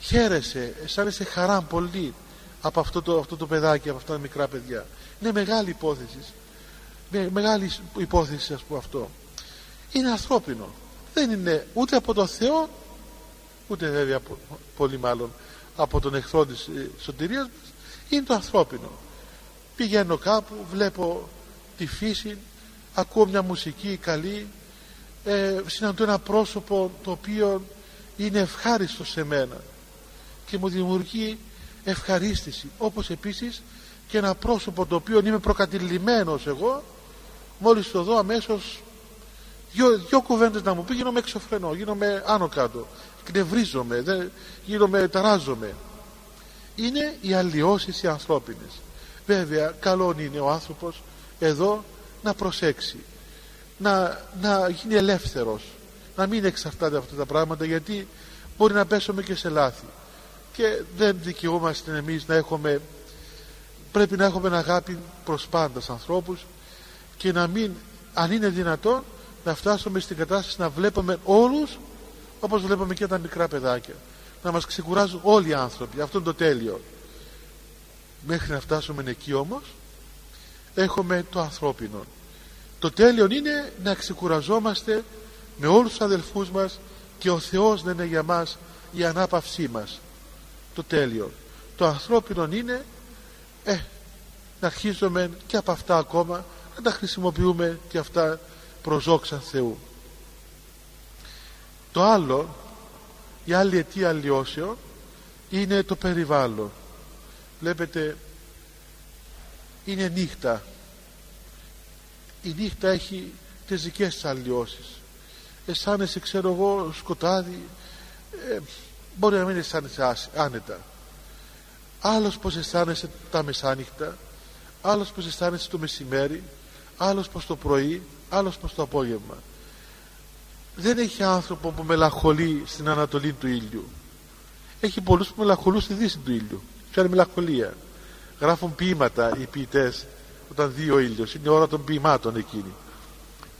Χαίρεσαι, αισθάνεσαι χαρά πολύ από αυτό το, αυτό το παιδάκι, από αυτά τα μικρά παιδιά. Είναι μεγάλη υπόθεση. Με, μεγάλη υπόθεση ας πούμε αυτό. Είναι ανθρώπινο. Δεν είναι ούτε από τον Θεό, ούτε βέβαια πολύ μάλλον από τον εχθρό της ε, σωτηρίας μας. Είναι το ανθρώπινο. Πηγαίνω κάπου, βλέπω τη φύση, ακούω μια μουσική καλή, ε, συναντώ ένα πρόσωπο το οποίο είναι ευχάριστο σε μένα και μου δημιουργεί ευχαρίστηση όπως επίσης και ένα πρόσωπο το οποίο είμαι προκατηλημένος εγώ μόλις το δω αμέσως δυο, δυο κουβέντες να μου πει γίνομαι εξωφρενό γίνομαι άνω κάτω κνευρίζομαι δεν, γίνομαι ταράζομαι. Είναι οι αλλοιώσεις οι ανθρώπινες. Βέβαια καλό είναι ο άνθρωπος εδώ να προσέξει να, να γίνει ελεύθερος να μην εξαρτάται από αυτά τα πράγματα γιατί μπορεί να πέσουμε και σε λάθη. Και δεν δικαιούμαστε εμείς να έχουμε πρέπει να έχουμε αγάπη προς πάντας ανθρώπους και να μην αν είναι δυνατόν να φτάσουμε στην κατάσταση να βλέπουμε όλους όπως βλέπουμε και τα μικρά παιδάκια να μας ξεκουράζουν όλοι οι άνθρωποι. Αυτό είναι το τέλειο. Μέχρι να φτάσουμε εκεί όμως έχουμε το ανθρώπινο. Το τέλειο είναι να ξεκουραζόμαστε με όλους τους αδελφούς μας και ο Θεός να είναι για μας η ανάπαυσή μας. Το τέλειο. Το ανθρώπινο είναι ε, να αρχίζουμε και από αυτά ακόμα να τα χρησιμοποιούμε και αυτά προς δόξα Θεού το άλλο η άλλη αιτία αλλοιώσεων είναι το περιβάλλον. Βλέπετε είναι νύχτα. Η νύχτα έχει τις δικές της αλλοιώσεις. Αισθάνεσαι ξέρω εγώ σκοτάδι ε, μπορεί να μην αισθάνεσαι άνετα. Άλλος πως αισθάνεσαι τα μεσάνυχτα άλλος πως αισθάνεσαι το μεσημέρι άλλος πως το πρωί άλλος πως το απόγευμα δεν έχει άνθρωπο που μελαγχολεί στην ανατολή του ήλιου. Έχει πολλούς που μελαγχολούν στη δύση του ήλιου. Ποια είναι μελαγχολία γράφουν ποίηματα οι ποιητές όταν δει ο ήλιος. Είναι η ώρα των ποιημάτων εκείνη.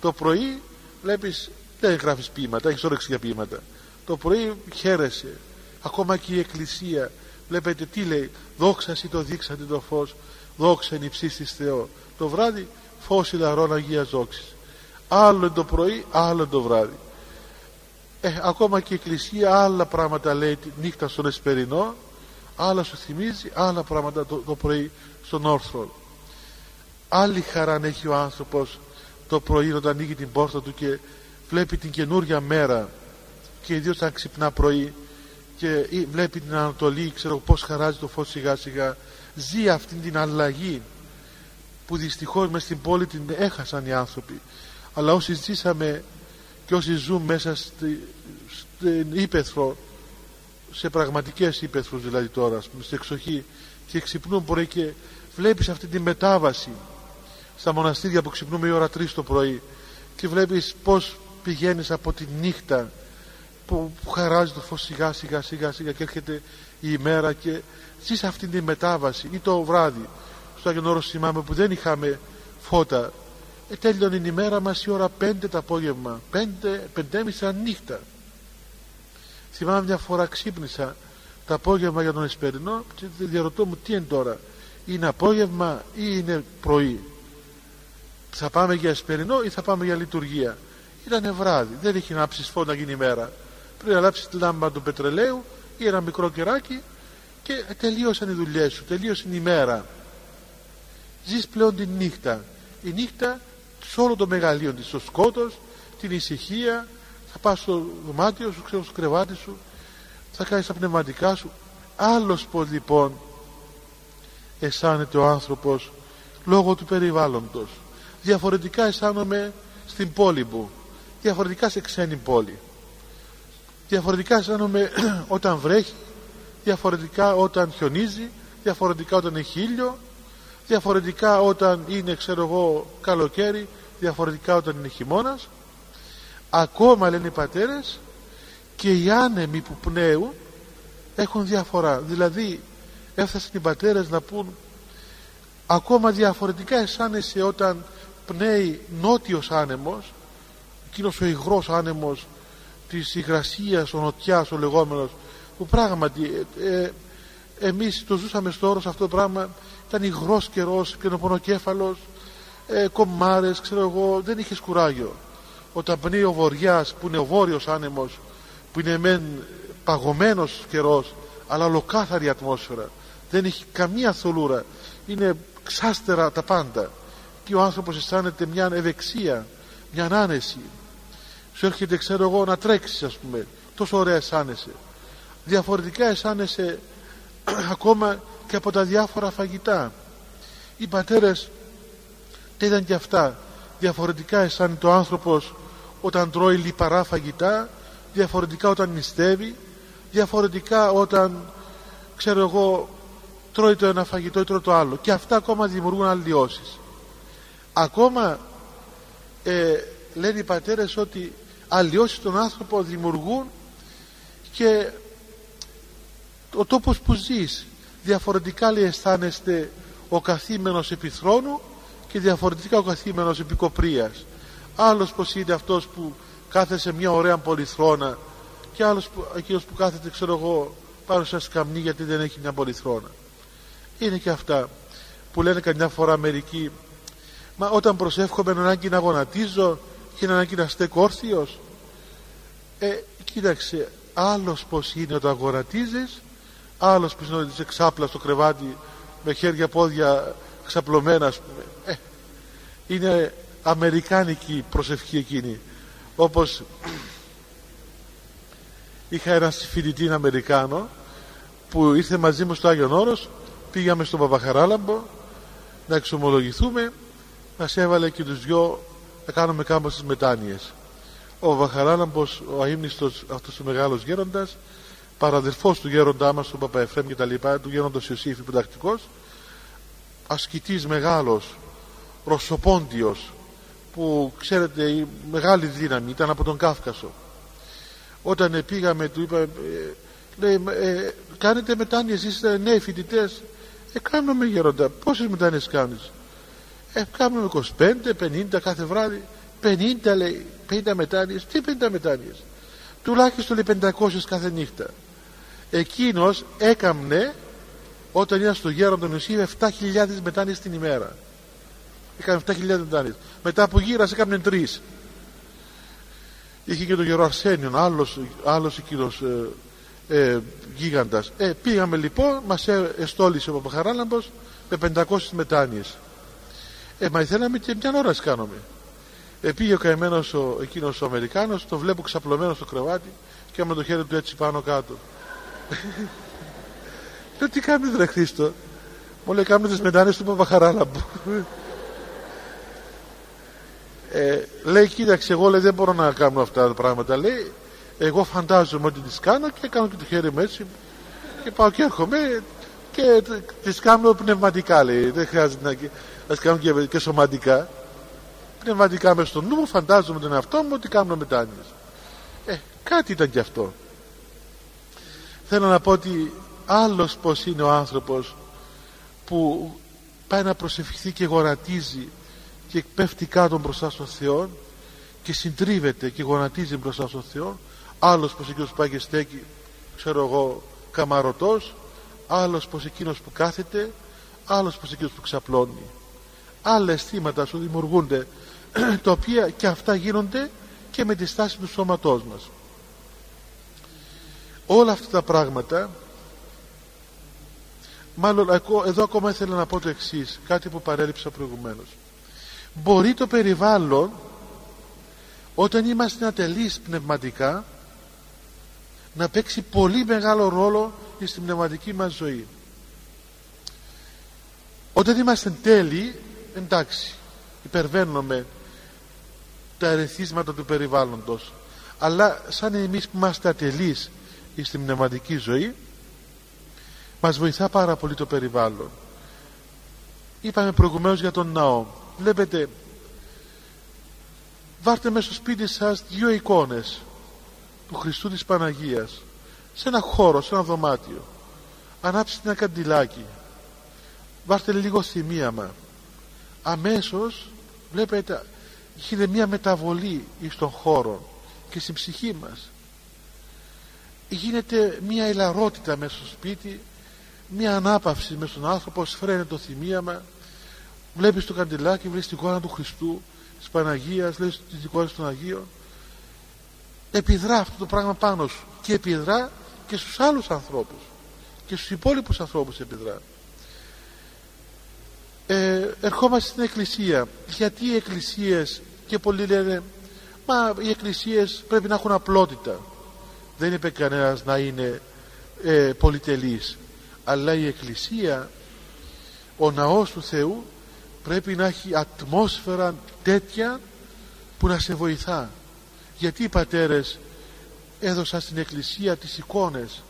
Το πρωί βλέπεις δεν γράφεις ποίηματα έχεις όρεξη για ποίηματα. Το πρωί χαίρεσαι. Ακόμα και η εκκλησία βλέπετε τι λέει. Δόξα το δείξατε το φως δόξα είναι υψίστης Θεό το βράδυ φως ηλαρών Αγίας δόξης άλλο είναι το πρωί άλλο είναι το βράδυ. Ε, ακόμα και η εκκλησία άλλα πράγματα λέει τη νύχτα στον εσπερινό άλλα σου θυμίζει άλλα πράγματα το, το πρωί στον όρθρο. Άλλη χαρά έχει ο άνθρωπος το πρωί όταν ανοίγει την πόρτα του και βλέπει την καινούρια μέρα και ιδίως όταν ξυπνά πρωί και βλέπει την Ανατολή ξέρω πως χαράζει το φως σιγά σιγά. Ζει αυτή την αλλαγή που δυστυχώς μες στην πόλη την έχασαν οι άνθρωποι αλλά όσοι ζήσαμε και όσοι ζουν μέσα στη, στην Ήπεθρο σε πραγματικές Ήπεθρους δηλαδή τώρα στην εξοχή και ξυπνούν πρωί και βλέπεις αυτή τη μετάβαση στα μοναστήρια που ξυπνούμε η ώρα 3 το πρωί και βλέπεις πως πηγαίνεις από τη νύχτα που, που χαράζει το φως σιγά σιγά σιγά σιγά και έρχεται η ημέρα και ζεις αυτή τη μετάβαση ή το βράδυ. Στο Άγιον Όρος θυμάμαι που δεν είχαμε φώτα ε, τέλειωνε η ημέρα μας η ώρα 5 το απόγευμα. 5, 5.30 νύχτα. Θυμάμαι μια φορά ξύπνησα το απόγευμα για τον Εσπερινό και διαρωτώ μου τι είναι τώρα είναι απόγευμα ή είναι πρωί; Θα πάμε για Εσπερινό ή θα πάμε για λειτουργία; Ήταν βράδυ δεν είχε να φω να γίνει μέρα πριν λάψεις τη λάμπα του πετρελαίου ή ένα μικρό κεράκι και τελείωσαν οι δουλειές σου τελείωσε η ημέρα ζεις πλέον τη νύχτα. Η νύχτα σε όλο το μεγαλείο της το σκότος την ησυχία θα πας στο δωμάτιο σου ξέρω στο κρεβάτι σου θα κάνεις τα πνευματικά σου. Άλλος πως λοιπόν αισθάνεται ο άνθρωπος λόγω του περιβάλλοντος. Διαφορετικά αισθάνομαι στην πόλη μου. Διαφορετικά σε ξένη πόλη. Διαφορετικά αισθάνομαι [CLEARS THROAT] όταν βρέχει. Διαφορετικά όταν χιονίζει. Διαφορετικά όταν έχει ήλιο διαφορετικά όταν είναι ξέρω εγώ καλοκαίρι διαφορετικά όταν είναι χειμώνας. Ακόμα λένε οι πατέρες και οι άνεμοι που πνέουν έχουν διαφορά. Δηλαδή έφτασαν οι πατέρες να πούν ακόμα διαφορετικά αισθάνεσαι όταν πνέει νότιος άνεμος εκείνος ο υγρός άνεμος της υγρασίας, ο νοτιάς ο λεγόμενος που πράγματι ε, ε, εμείς το ζούσαμε στο όρος αυτό το πράγμα ήταν υγρός καιρός, πονοκέφαλος ε, κομμάρες, ξέρω εγώ, δεν είχες κουράγιο. Όταν πνέει ο βοριάς που είναι ο βόρειος άνεμος που είναι μεν παγωμένος καιρός αλλά ολοκάθαρη ατμόσφαιρα δεν έχει καμία θολούρα είναι ξάστερα τα πάντα. Και ο άνθρωπος αισθάνεται μια ευεξία μια άνεση σου έρχεται ξέρω εγώ να τρέξεις ας πούμε. Τόσο ωραία αισθάνεσαι. Διαφορετικά αισθάνεσαι [CLEARS THROAT] ακόμα και από τα διάφορα φαγητά. Οι πατέρες τι ήταν και αυτά. Διαφορετικά αισθάνεται ο άνθρωπος όταν τρώει λιπαρά φαγητά διαφορετικά όταν νηστεύει διαφορετικά όταν ξέρω εγώ τρώει το ένα φαγητό ή τρώει το άλλο. Και αυτά ακόμα δημιουργούν αλλοιώσεις. Ακόμα ε, λένε οι πατέρες ότι αλλοιώσεις τον άνθρωπο δημιουργούν και ο τόπος που ζεις διαφορετικά λέει αισθάνεστε ο καθήμενος επί θρόνου και διαφορετικά ο καθήμενος επί κοπρίας. Άλλος πως είναι αυτός που κάθεται σε μια ωραία πολυθρόνα και άλλος που, εκείνος που κάθεται ξέρω εγώ πάνω σε σκαμνή γιατί δεν έχει μια πολυθρόνα. Είναι και αυτά που λένε καμιά φορά μερικοί μα όταν προσεύχομαι ανάγκη να γονατίζω και ανάγκη να στέκω όρθιος ε, κοίταξε άλλος πως είναι όταν γονατίζεις άλλος πως είναι ότι είσαι ξάπλα στο κρεβάτι με χέρια πόδια ξαπλωμένα ας πούμε. Ε, είναι αμερικάνικη προσευχή εκείνη. Όπως είχα ένας φοιτητή Αμερικάνο που ήρθε μαζί μου στο Άγιον Όρος πήγαμε στον Παπαχαράλαμπο να εξομολογηθούμε μας έβαλε και τους δυο να κάνουμε κάμποσες μετάνοιες. Ο Παπαχαράλαμπος ο αείμνηστος αυτός ο μεγάλος γέροντας παραδερφός του γέροντά μας του Παπαεφρέμ και τα λοιπά του γέροντος Ιωσήφη Πεντακτικός ασκητής μεγάλος ρωσοπόντιος που ξέρετε η μεγάλη δύναμη ήταν από τον Κάφκασο όταν πήγαμε του είπα ε, λέει ε, κάνετε μετάνοιες είστε νέοι φοιτητές ε, κάνουμε γέροντα. Πόσες μετάνοιες κάνεις; Ε, κάνουμε 25, 50 κάθε βράδυ. 50 λέει, 50 μετάνοιες. Τι 50 μετάνοιες; Τουλάχιστον λέει 500 κάθε νύχτα. Εκείνος έκαμνε όταν ήταν στο γέροντα νοσίου 7.000 μετάνοιες την ημέρα. Έκανε 7.000 μετάνοιες. Μετά που γύρασε έκαναν τρεις. Είχε και τον γερό Αρσένιον, άλλος, άλλος εκείνος ε, ε, γίγαντας ε, πήγαμε λοιπόν μας ε, εστόλησε ο Παπαχαράλαμπος με 500 μετάνοιες ε, μα ήθελαμε και μια ώρα κάνουμε ε, πήγε ο καημένος ο, εκείνος ο Αμερικάνος το βλέπω ξαπλωμένο στο κρεβάτι και με το χέρι του έτσι πάνω κάτω [LAUGHS] λέω τι κάνεις ρε Χρήστο; Μου λέει κάνουμε τις μετάνοιες του Παπαχαράλαμπου. Ε, λέει κοίταξε εγώ λέει, δεν μπορώ να κάνω αυτά τα πράγματα. Λέει εγώ φαντάζομαι ότι τις κάνω και κάνω και το χέρι μου έτσι. Και πάω και έρχομαι και τις κάνω πνευματικά λέει. Δεν χρειάζεται να, τις κάνω και, και σωματικά. Πνευματικά μες στο νου μου φαντάζομαι τον εαυτό μου ότι κάνω μετάνοιες. Ε, κάτι ήταν και αυτό θέλω να πω ότι άλλος πως είναι ο άνθρωπος που πάει να προσευχηθεί και γονατίζει και πέφτει κάτω μπροστά στον Θεό και συντρίβεται και γονατίζει μπροστά στον Θεό άλλος πως εκείνος που πάει και στέκει ξέρω εγώ καμαρωτός άλλος πως εκείνος που κάθεται άλλος πως εκείνος που ξαπλώνει. Άλλα αισθήματα σου δημιουργούνται [CLEARS THROAT] τα οποία και αυτά γίνονται και με τη στάση του σώματός μας όλα αυτά τα πράγματα μάλλον εδώ ακόμα ήθελα να πω το εξής, κάτι που παρέλειψα προηγουμένως. Μπορεί το περιβάλλον όταν είμαστε ατελείς πνευματικά να παίξει πολύ μεγάλο ρόλο στην πνευματική μας ζωή. Όταν είμαστε τέλειοι εντάξει υπερβαίνουμε τα ερεθίσματα του περιβάλλοντος. Αλλά σαν εμείς που είμαστε ατελείς στην πνευματική ζωή μας βοηθά πάρα πολύ το περιβάλλον. Είπαμε προηγουμένως για τον ναό. Βλέπετε βάρτε μέσα στο σπίτι σας δύο εικόνες του Χριστού της Παναγίας. Σε ένα χώρο, σε ένα δωμάτιο. Ανάψτε ένα καντιλάκι βάρτε λίγο θυμίαμα. Αμέσως βλέπετε γίνεται μια μεταβολή στον χώρο και στην ψυχή μας γίνεται μια ελαρότητα μέσα στο σπίτι μια ανάπαυση μέσα στον άνθρωπο σφρένει το θυμίαμα. Βλέπεις το καντιλάκι βλέπεις την εικόνα του Χριστού της Παναγίας βλέπεις τις εικόνες των Αγίων. Επιδρά αυτό το πράγμα πάνω σου και επιδρά και στους άλλους ανθρώπους. Και στους υπόλοιπους ανθρώπους επιδρά. Ε, ερχόμαστε στην εκκλησία. Γιατί οι εκκλησίες και πολλοί λένε μα οι εκκλησίες πρέπει να έχουν απλότητα δεν είπε κανένας να είναι ε, πολυτελής αλλά η εκκλησία ο ναός του Θεού πρέπει να έχει ατμόσφαιρα τέτοια που να σε βοηθά. Γιατί οι πατέρες έδωσαν στην εκκλησία τις εικόνες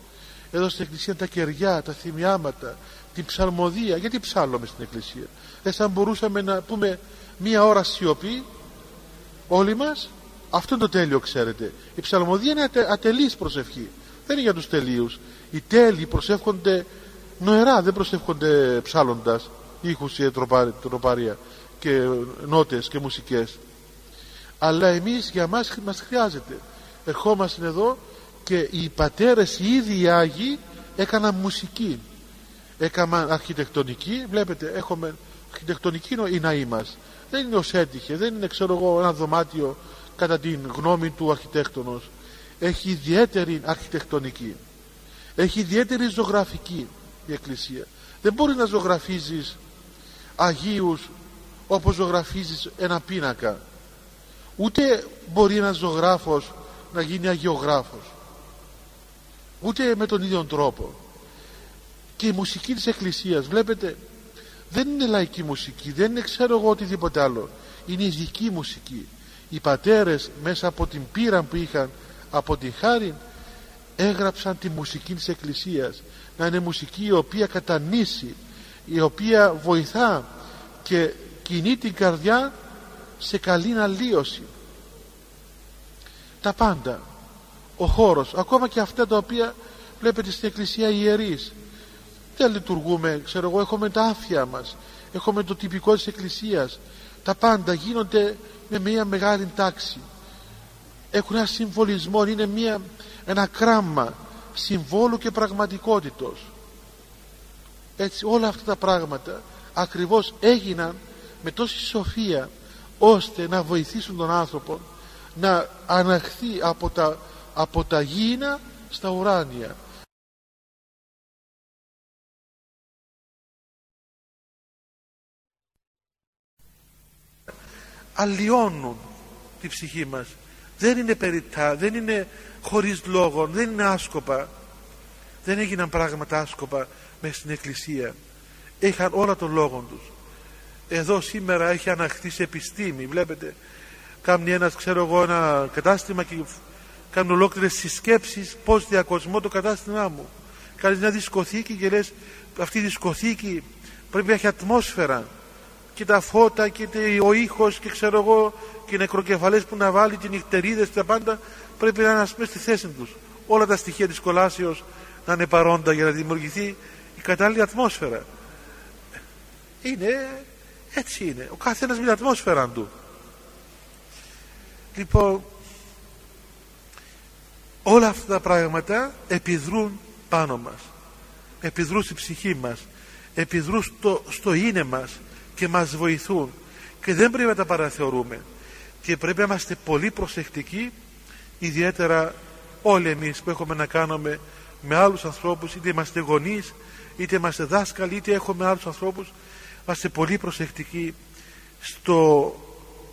έδωσαν στην εκκλησία τα κεριά, τα θυμιάματα την ψαλμοδία γιατί ψάλλουμε στην εκκλησία; Δεν θα μπορούσαμε να πούμε μία ώρα σιωπή όλοι μας αυτό είναι το τέλειο ξέρετε. Η ψαλμοδία είναι ατε, ατελής προσευχή. Δεν είναι για τους τελείους. Οι τέλειοι προσεύχονται νοερά δεν προσεύχονται ψάλλοντας ήχους ή τροπάρια και νότες και μουσικές. Αλλά εμείς για μας μας χρειάζεται. Ερχόμαστε εδώ και οι πατέρες οι ίδιοι οι Άγιοι έκαναν μουσική. Έκαναν αρχιτεκτονική. Βλέπετε έχουμε αρχιτεκτονική η ναή μας. Δεν είναι ως έτυχε δεν είναι ξέρω εγώ ένα δωμάτιο κατά την γνώμη του αρχιτέκτονος έχει ιδιαίτερη αρχιτεκτονική έχει ιδιαίτερη ζωγραφική η Εκκλησία. Δεν μπορεί να ζωγραφίζεις Αγίους όπως ζωγραφίζεις ένα πίνακα. Ούτε μπορεί ένας ζωγράφος να γίνει αγιογράφος. Ούτε με τον ίδιο τρόπο. Και η μουσική της Εκκλησίας βλέπετε δεν είναι λαϊκή μουσική δεν είναι ξέρω εγώ οτιδήποτε άλλο. Είναι ειδική μουσική οι πατέρες μέσα από την πείρα που είχαν από την χάρη έγραψαν τη μουσική της Εκκλησίας. Να είναι μουσική η οποία κατανήσει η οποία βοηθά και κινεί την καρδιά σε καλή αλλίωση τα πάντα. Ο χώρος. Ακόμα και αυτά τα οποία βλέπετε στην εκκλησία ιερείς δεν λειτουργούμε. Ξέρω εγώ έχουμε τα άφια μας. Έχουμε το τυπικό της εκκλησίας τα πάντα γίνονται με μια μεγάλη τάξη. Έχουν ένα συμβολισμό είναι μια, ένα κράμα συμβόλου και πραγματικότητος. Έτσι όλα αυτά τα πράγματα ακριβώς έγιναν με τόση σοφία ώστε να βοηθήσουν τον άνθρωπο να αναχθεί από τα, από τα γήινα στα ουράνια αλλοιώνουν τη ψυχή μας. Δεν είναι περιτά, δεν είναι χωρίς λόγο, δεν είναι άσκοπα. Δεν έγιναν πράγματα άσκοπα μέσα στην εκκλησία. Είχαν όλα τον λόγο τους. Εδώ σήμερα έχει αναχθεί σε επιστήμη βλέπετε. Κάνει ένας ξέρω εγώ ένα κατάστημα και κάνουν ολόκληρες συσκέψεις πως διακοσμώ το κατάστημά μου. Κάνεις μια δισκοθήκη και λες αυτή η δισκοθήκη πρέπει να έχει ατμόσφαιρα και τα φώτα και ο ήχος και ξέρω εγώ και οι νεκροκεφαλές που να βάλει και οι νυχτερίδες και τα πάντα πρέπει να είναι ας πούμε στη θέση τους. Όλα τα στοιχεία της κολάσεως να είναι παρόντα για να δημιουργηθεί η κατάλληλη ατμόσφαιρα. Είναι έτσι είναι. Ο καθένας με την ατμόσφαιρα του. Λοιπόν όλα αυτά τα πράγματα επιδρούν πάνω μας. Επιδρούν στη ψυχή μας. Επιδρούν στο, στο είναι μας και μας βοηθούν και δεν πρέπει να τα παραθεωρούμε. Και πρέπει να είμαστε πολύ προσεκτικοί ιδιαίτερα όλοι εμείς που έχουμε να κάνουμε με άλλους ανθρώπους είτε είμαστε γονείς είτε είμαστε δάσκαλοι είτε έχουμε άλλους ανθρώπους είμαστε πολύ προσεκτικοί στο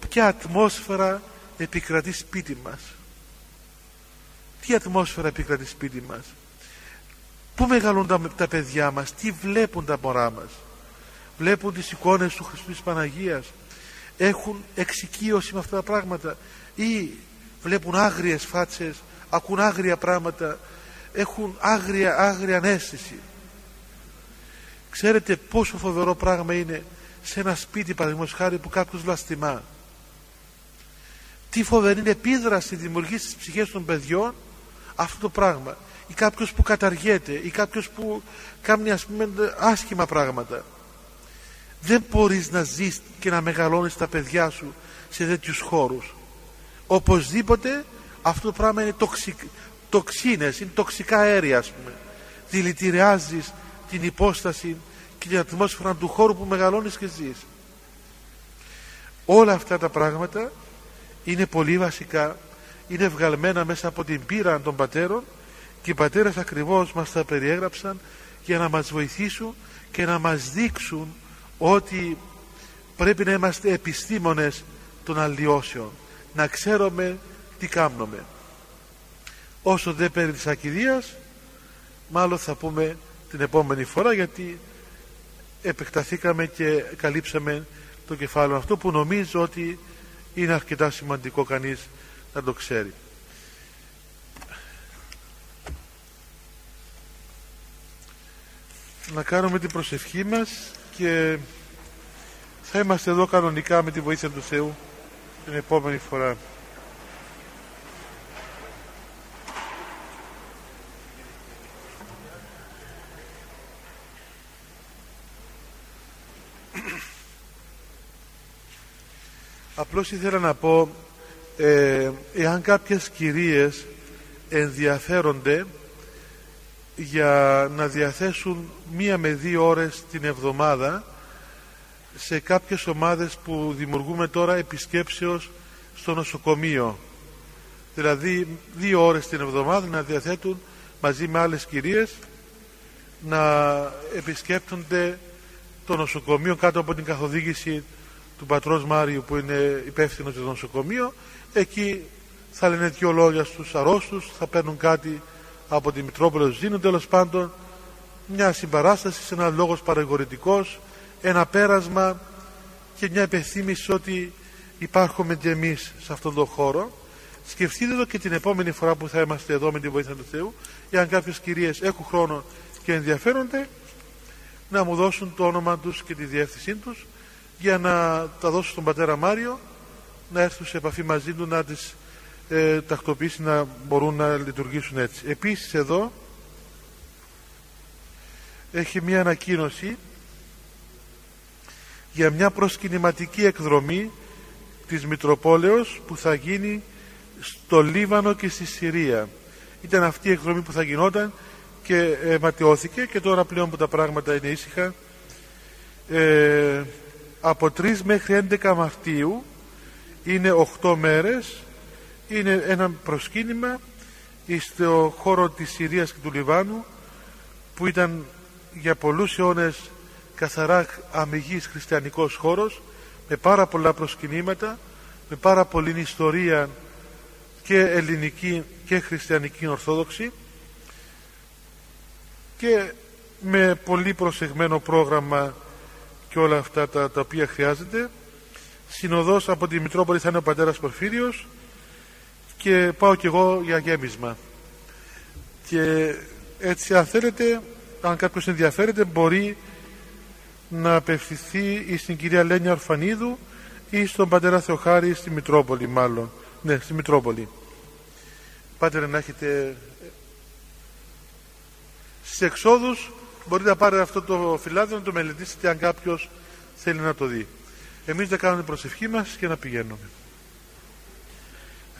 ποια ατμόσφαιρα επικρατεί σπίτι μας. Τι ατμόσφαιρα επικρατεί σπίτι μας. Πού μεγαλούν τα, τα παιδιά μας τι βλέπουν τα μωρά μας βλέπουν τις εικόνες του Χριστού της Παναγίας έχουν εξοικείωση με αυτά τα πράγματα ή βλέπουν άγριες φάτσες ακούν άγρια πράγματα έχουν άγρια, άγρια ανέστηση. Ξέρετε πόσο φοβερό πράγμα είναι σε ένα σπίτι παραδείγματος χάρη που κάποιος λαστιμά. Τι φοβερή είναι επίδραση δημιουργεί στις ψυχές των παιδιών αυτό το πράγμα. Ή κάποιος που καταργέται ή κάποιος που κάνει ας πούμε άσχημα πράγματα δεν μπορείς να ζεις και να μεγαλώνεις τα παιδιά σου σε τέτοιους χώρους. Οπωσδήποτε αυτό το πράγμα είναι τοξικ, τοξίνες, είναι τοξικά αέρια ας πούμε. Δηλητηριάζεις την υπόσταση και την ατμόσφαιρα του χώρου που μεγαλώνεις και ζεις. Όλα αυτά τα πράγματα είναι πολύ βασικά. Είναι βγαλμένα μέσα από την πείρα των πατέρων και οι πατέρες ακριβώς μας τα περιέγραψαν για να μας βοηθήσουν και να μας δείξουν ότι πρέπει να είμαστε επιστήμονες των αλλοιώσεων να ξέρουμε τι κάνουμε. Όσο δεν περί της ακιδείας μάλλον θα πούμε την επόμενη φορά γιατί επεκταθήκαμε και καλύψαμε το κεφάλαιο αυτό που νομίζω ότι είναι αρκετά σημαντικό κανείς να το ξέρει. Να κάνουμε την προσευχή μας και θα είμαστε εδώ κανονικά με τη βοήθεια του Θεού την επόμενη φορά. Απλώς ήθελα να πω ε, εάν κάποιες κυρίες ενδιαφέρονται για να διαθέσουν μία με δύο ώρες την εβδομάδα σε κάποιες ομάδες που δημιουργούμε τώρα επισκέψεως στο νοσοκομείο. Δηλαδή δύο ώρες την εβδομάδα να διαθέτουν μαζί με άλλες κυρίες να επισκέπτονται το νοσοκομείο κάτω από την καθοδήγηση του πατρός Μάριου που είναι υπεύθυνο για το νοσοκομείο. Εκεί θα λένε δυο λόγια στους αρρώστους θα παίρνουν κάτι από τη Μητρόπολη Ζήνου τέλος πάντων μια συμπαράσταση, ένα λόγος παραγωγητικός ένα πέρασμα και μια επιθύμηση ότι υπάρχουμε και εμείς σε αυτόν τον χώρο. Σκεφτείτε το και την επόμενη φορά που θα είμαστε εδώ με τη βοήθεια του Θεού αν κάποιες κυρίες έχουν χρόνο και ενδιαφέρονται να μου δώσουν το όνομα τους και τη διεύθυνσή τους για να τα δώσω στον πατέρα Μάριο να έρθουν σε επαφή μαζί του να τις ε, τακτοποιήσει να μπορούν να λειτουργήσουν έτσι. Επίσης εδώ έχει μια ανακοίνωση για μια προσκυνηματική εκδρομή της Μητροπόλεως που θα γίνει στο Λίβανο και στη Συρία. Ήταν αυτή η εκδρομή που θα γινόταν και ε, ματιώθηκε και τώρα πλέον που τα πράγματα είναι ήσυχα ε, από 3 μέχρι 11 Μαρτίου είναι 8 μέρες είναι ένα προσκύνημα στο χώρο της Συρίας και του Λιβάνου που ήταν για πολλούς αιώνες καθαρά αμυγής χριστιανικός χώρος με πάρα πολλά προσκυνήματα με πάρα πολλή ιστορία και ελληνική και χριστιανική ορθόδοξη και με πολύ προσεγμένο πρόγραμμα και όλα αυτά τα, τα οποία χρειάζεται. Συνοδός από τη Μητρόπολη θα είναι ο πατέρας Πορφύριος και πάω κι εγώ για γέμισμα. Και έτσι αν θέλετε αν κάποιος ενδιαφέρεται μπορεί να απευθυνθεί στην κυρία Λένια Ορφανίδου ή στον πατέρα Θεοχάρη στη Μητρόπολη μάλλον. Ναι στη Μητρόπολη. Πάτε να έχετε στις εξόδους μπορείτε να πάρετε αυτό το φυλάδιο να το μελετήσετε αν κάποιος θέλει να το δει. Εμείς να κάνουμε την προσευχή μας και να πηγαίνουμε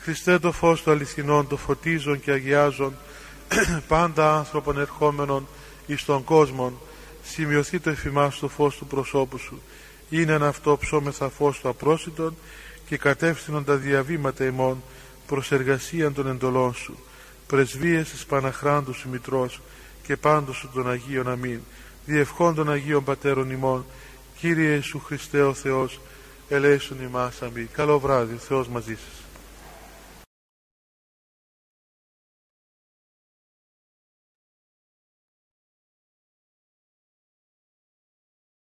Χριστέ το φως του αληθινών, το φωτίζον και αγιάζον [CLEARS THROAT] πάντα άνθρωπον ερχόμενων εις τον κόσμο, σημειωθεί το εφημάς το φως του προσώπου σου. Είναι ένα αυτό ψώμεθα φως του απρόσιτον και κατεύθυνον τα διαβήματα ημών προς εργασίαν των εντολών σου. Πρεσβείες της Παναχράντου σου Μητρός και πάντως σου των Αγίων Αμήν. Διευχών των Αγίων Πατέρων ημών, Κύριε Ιησού Χριστέ ο Θεός, ελέησον ημάς αμήν. Καλό βράδυ, ο Θεός μαζί σας.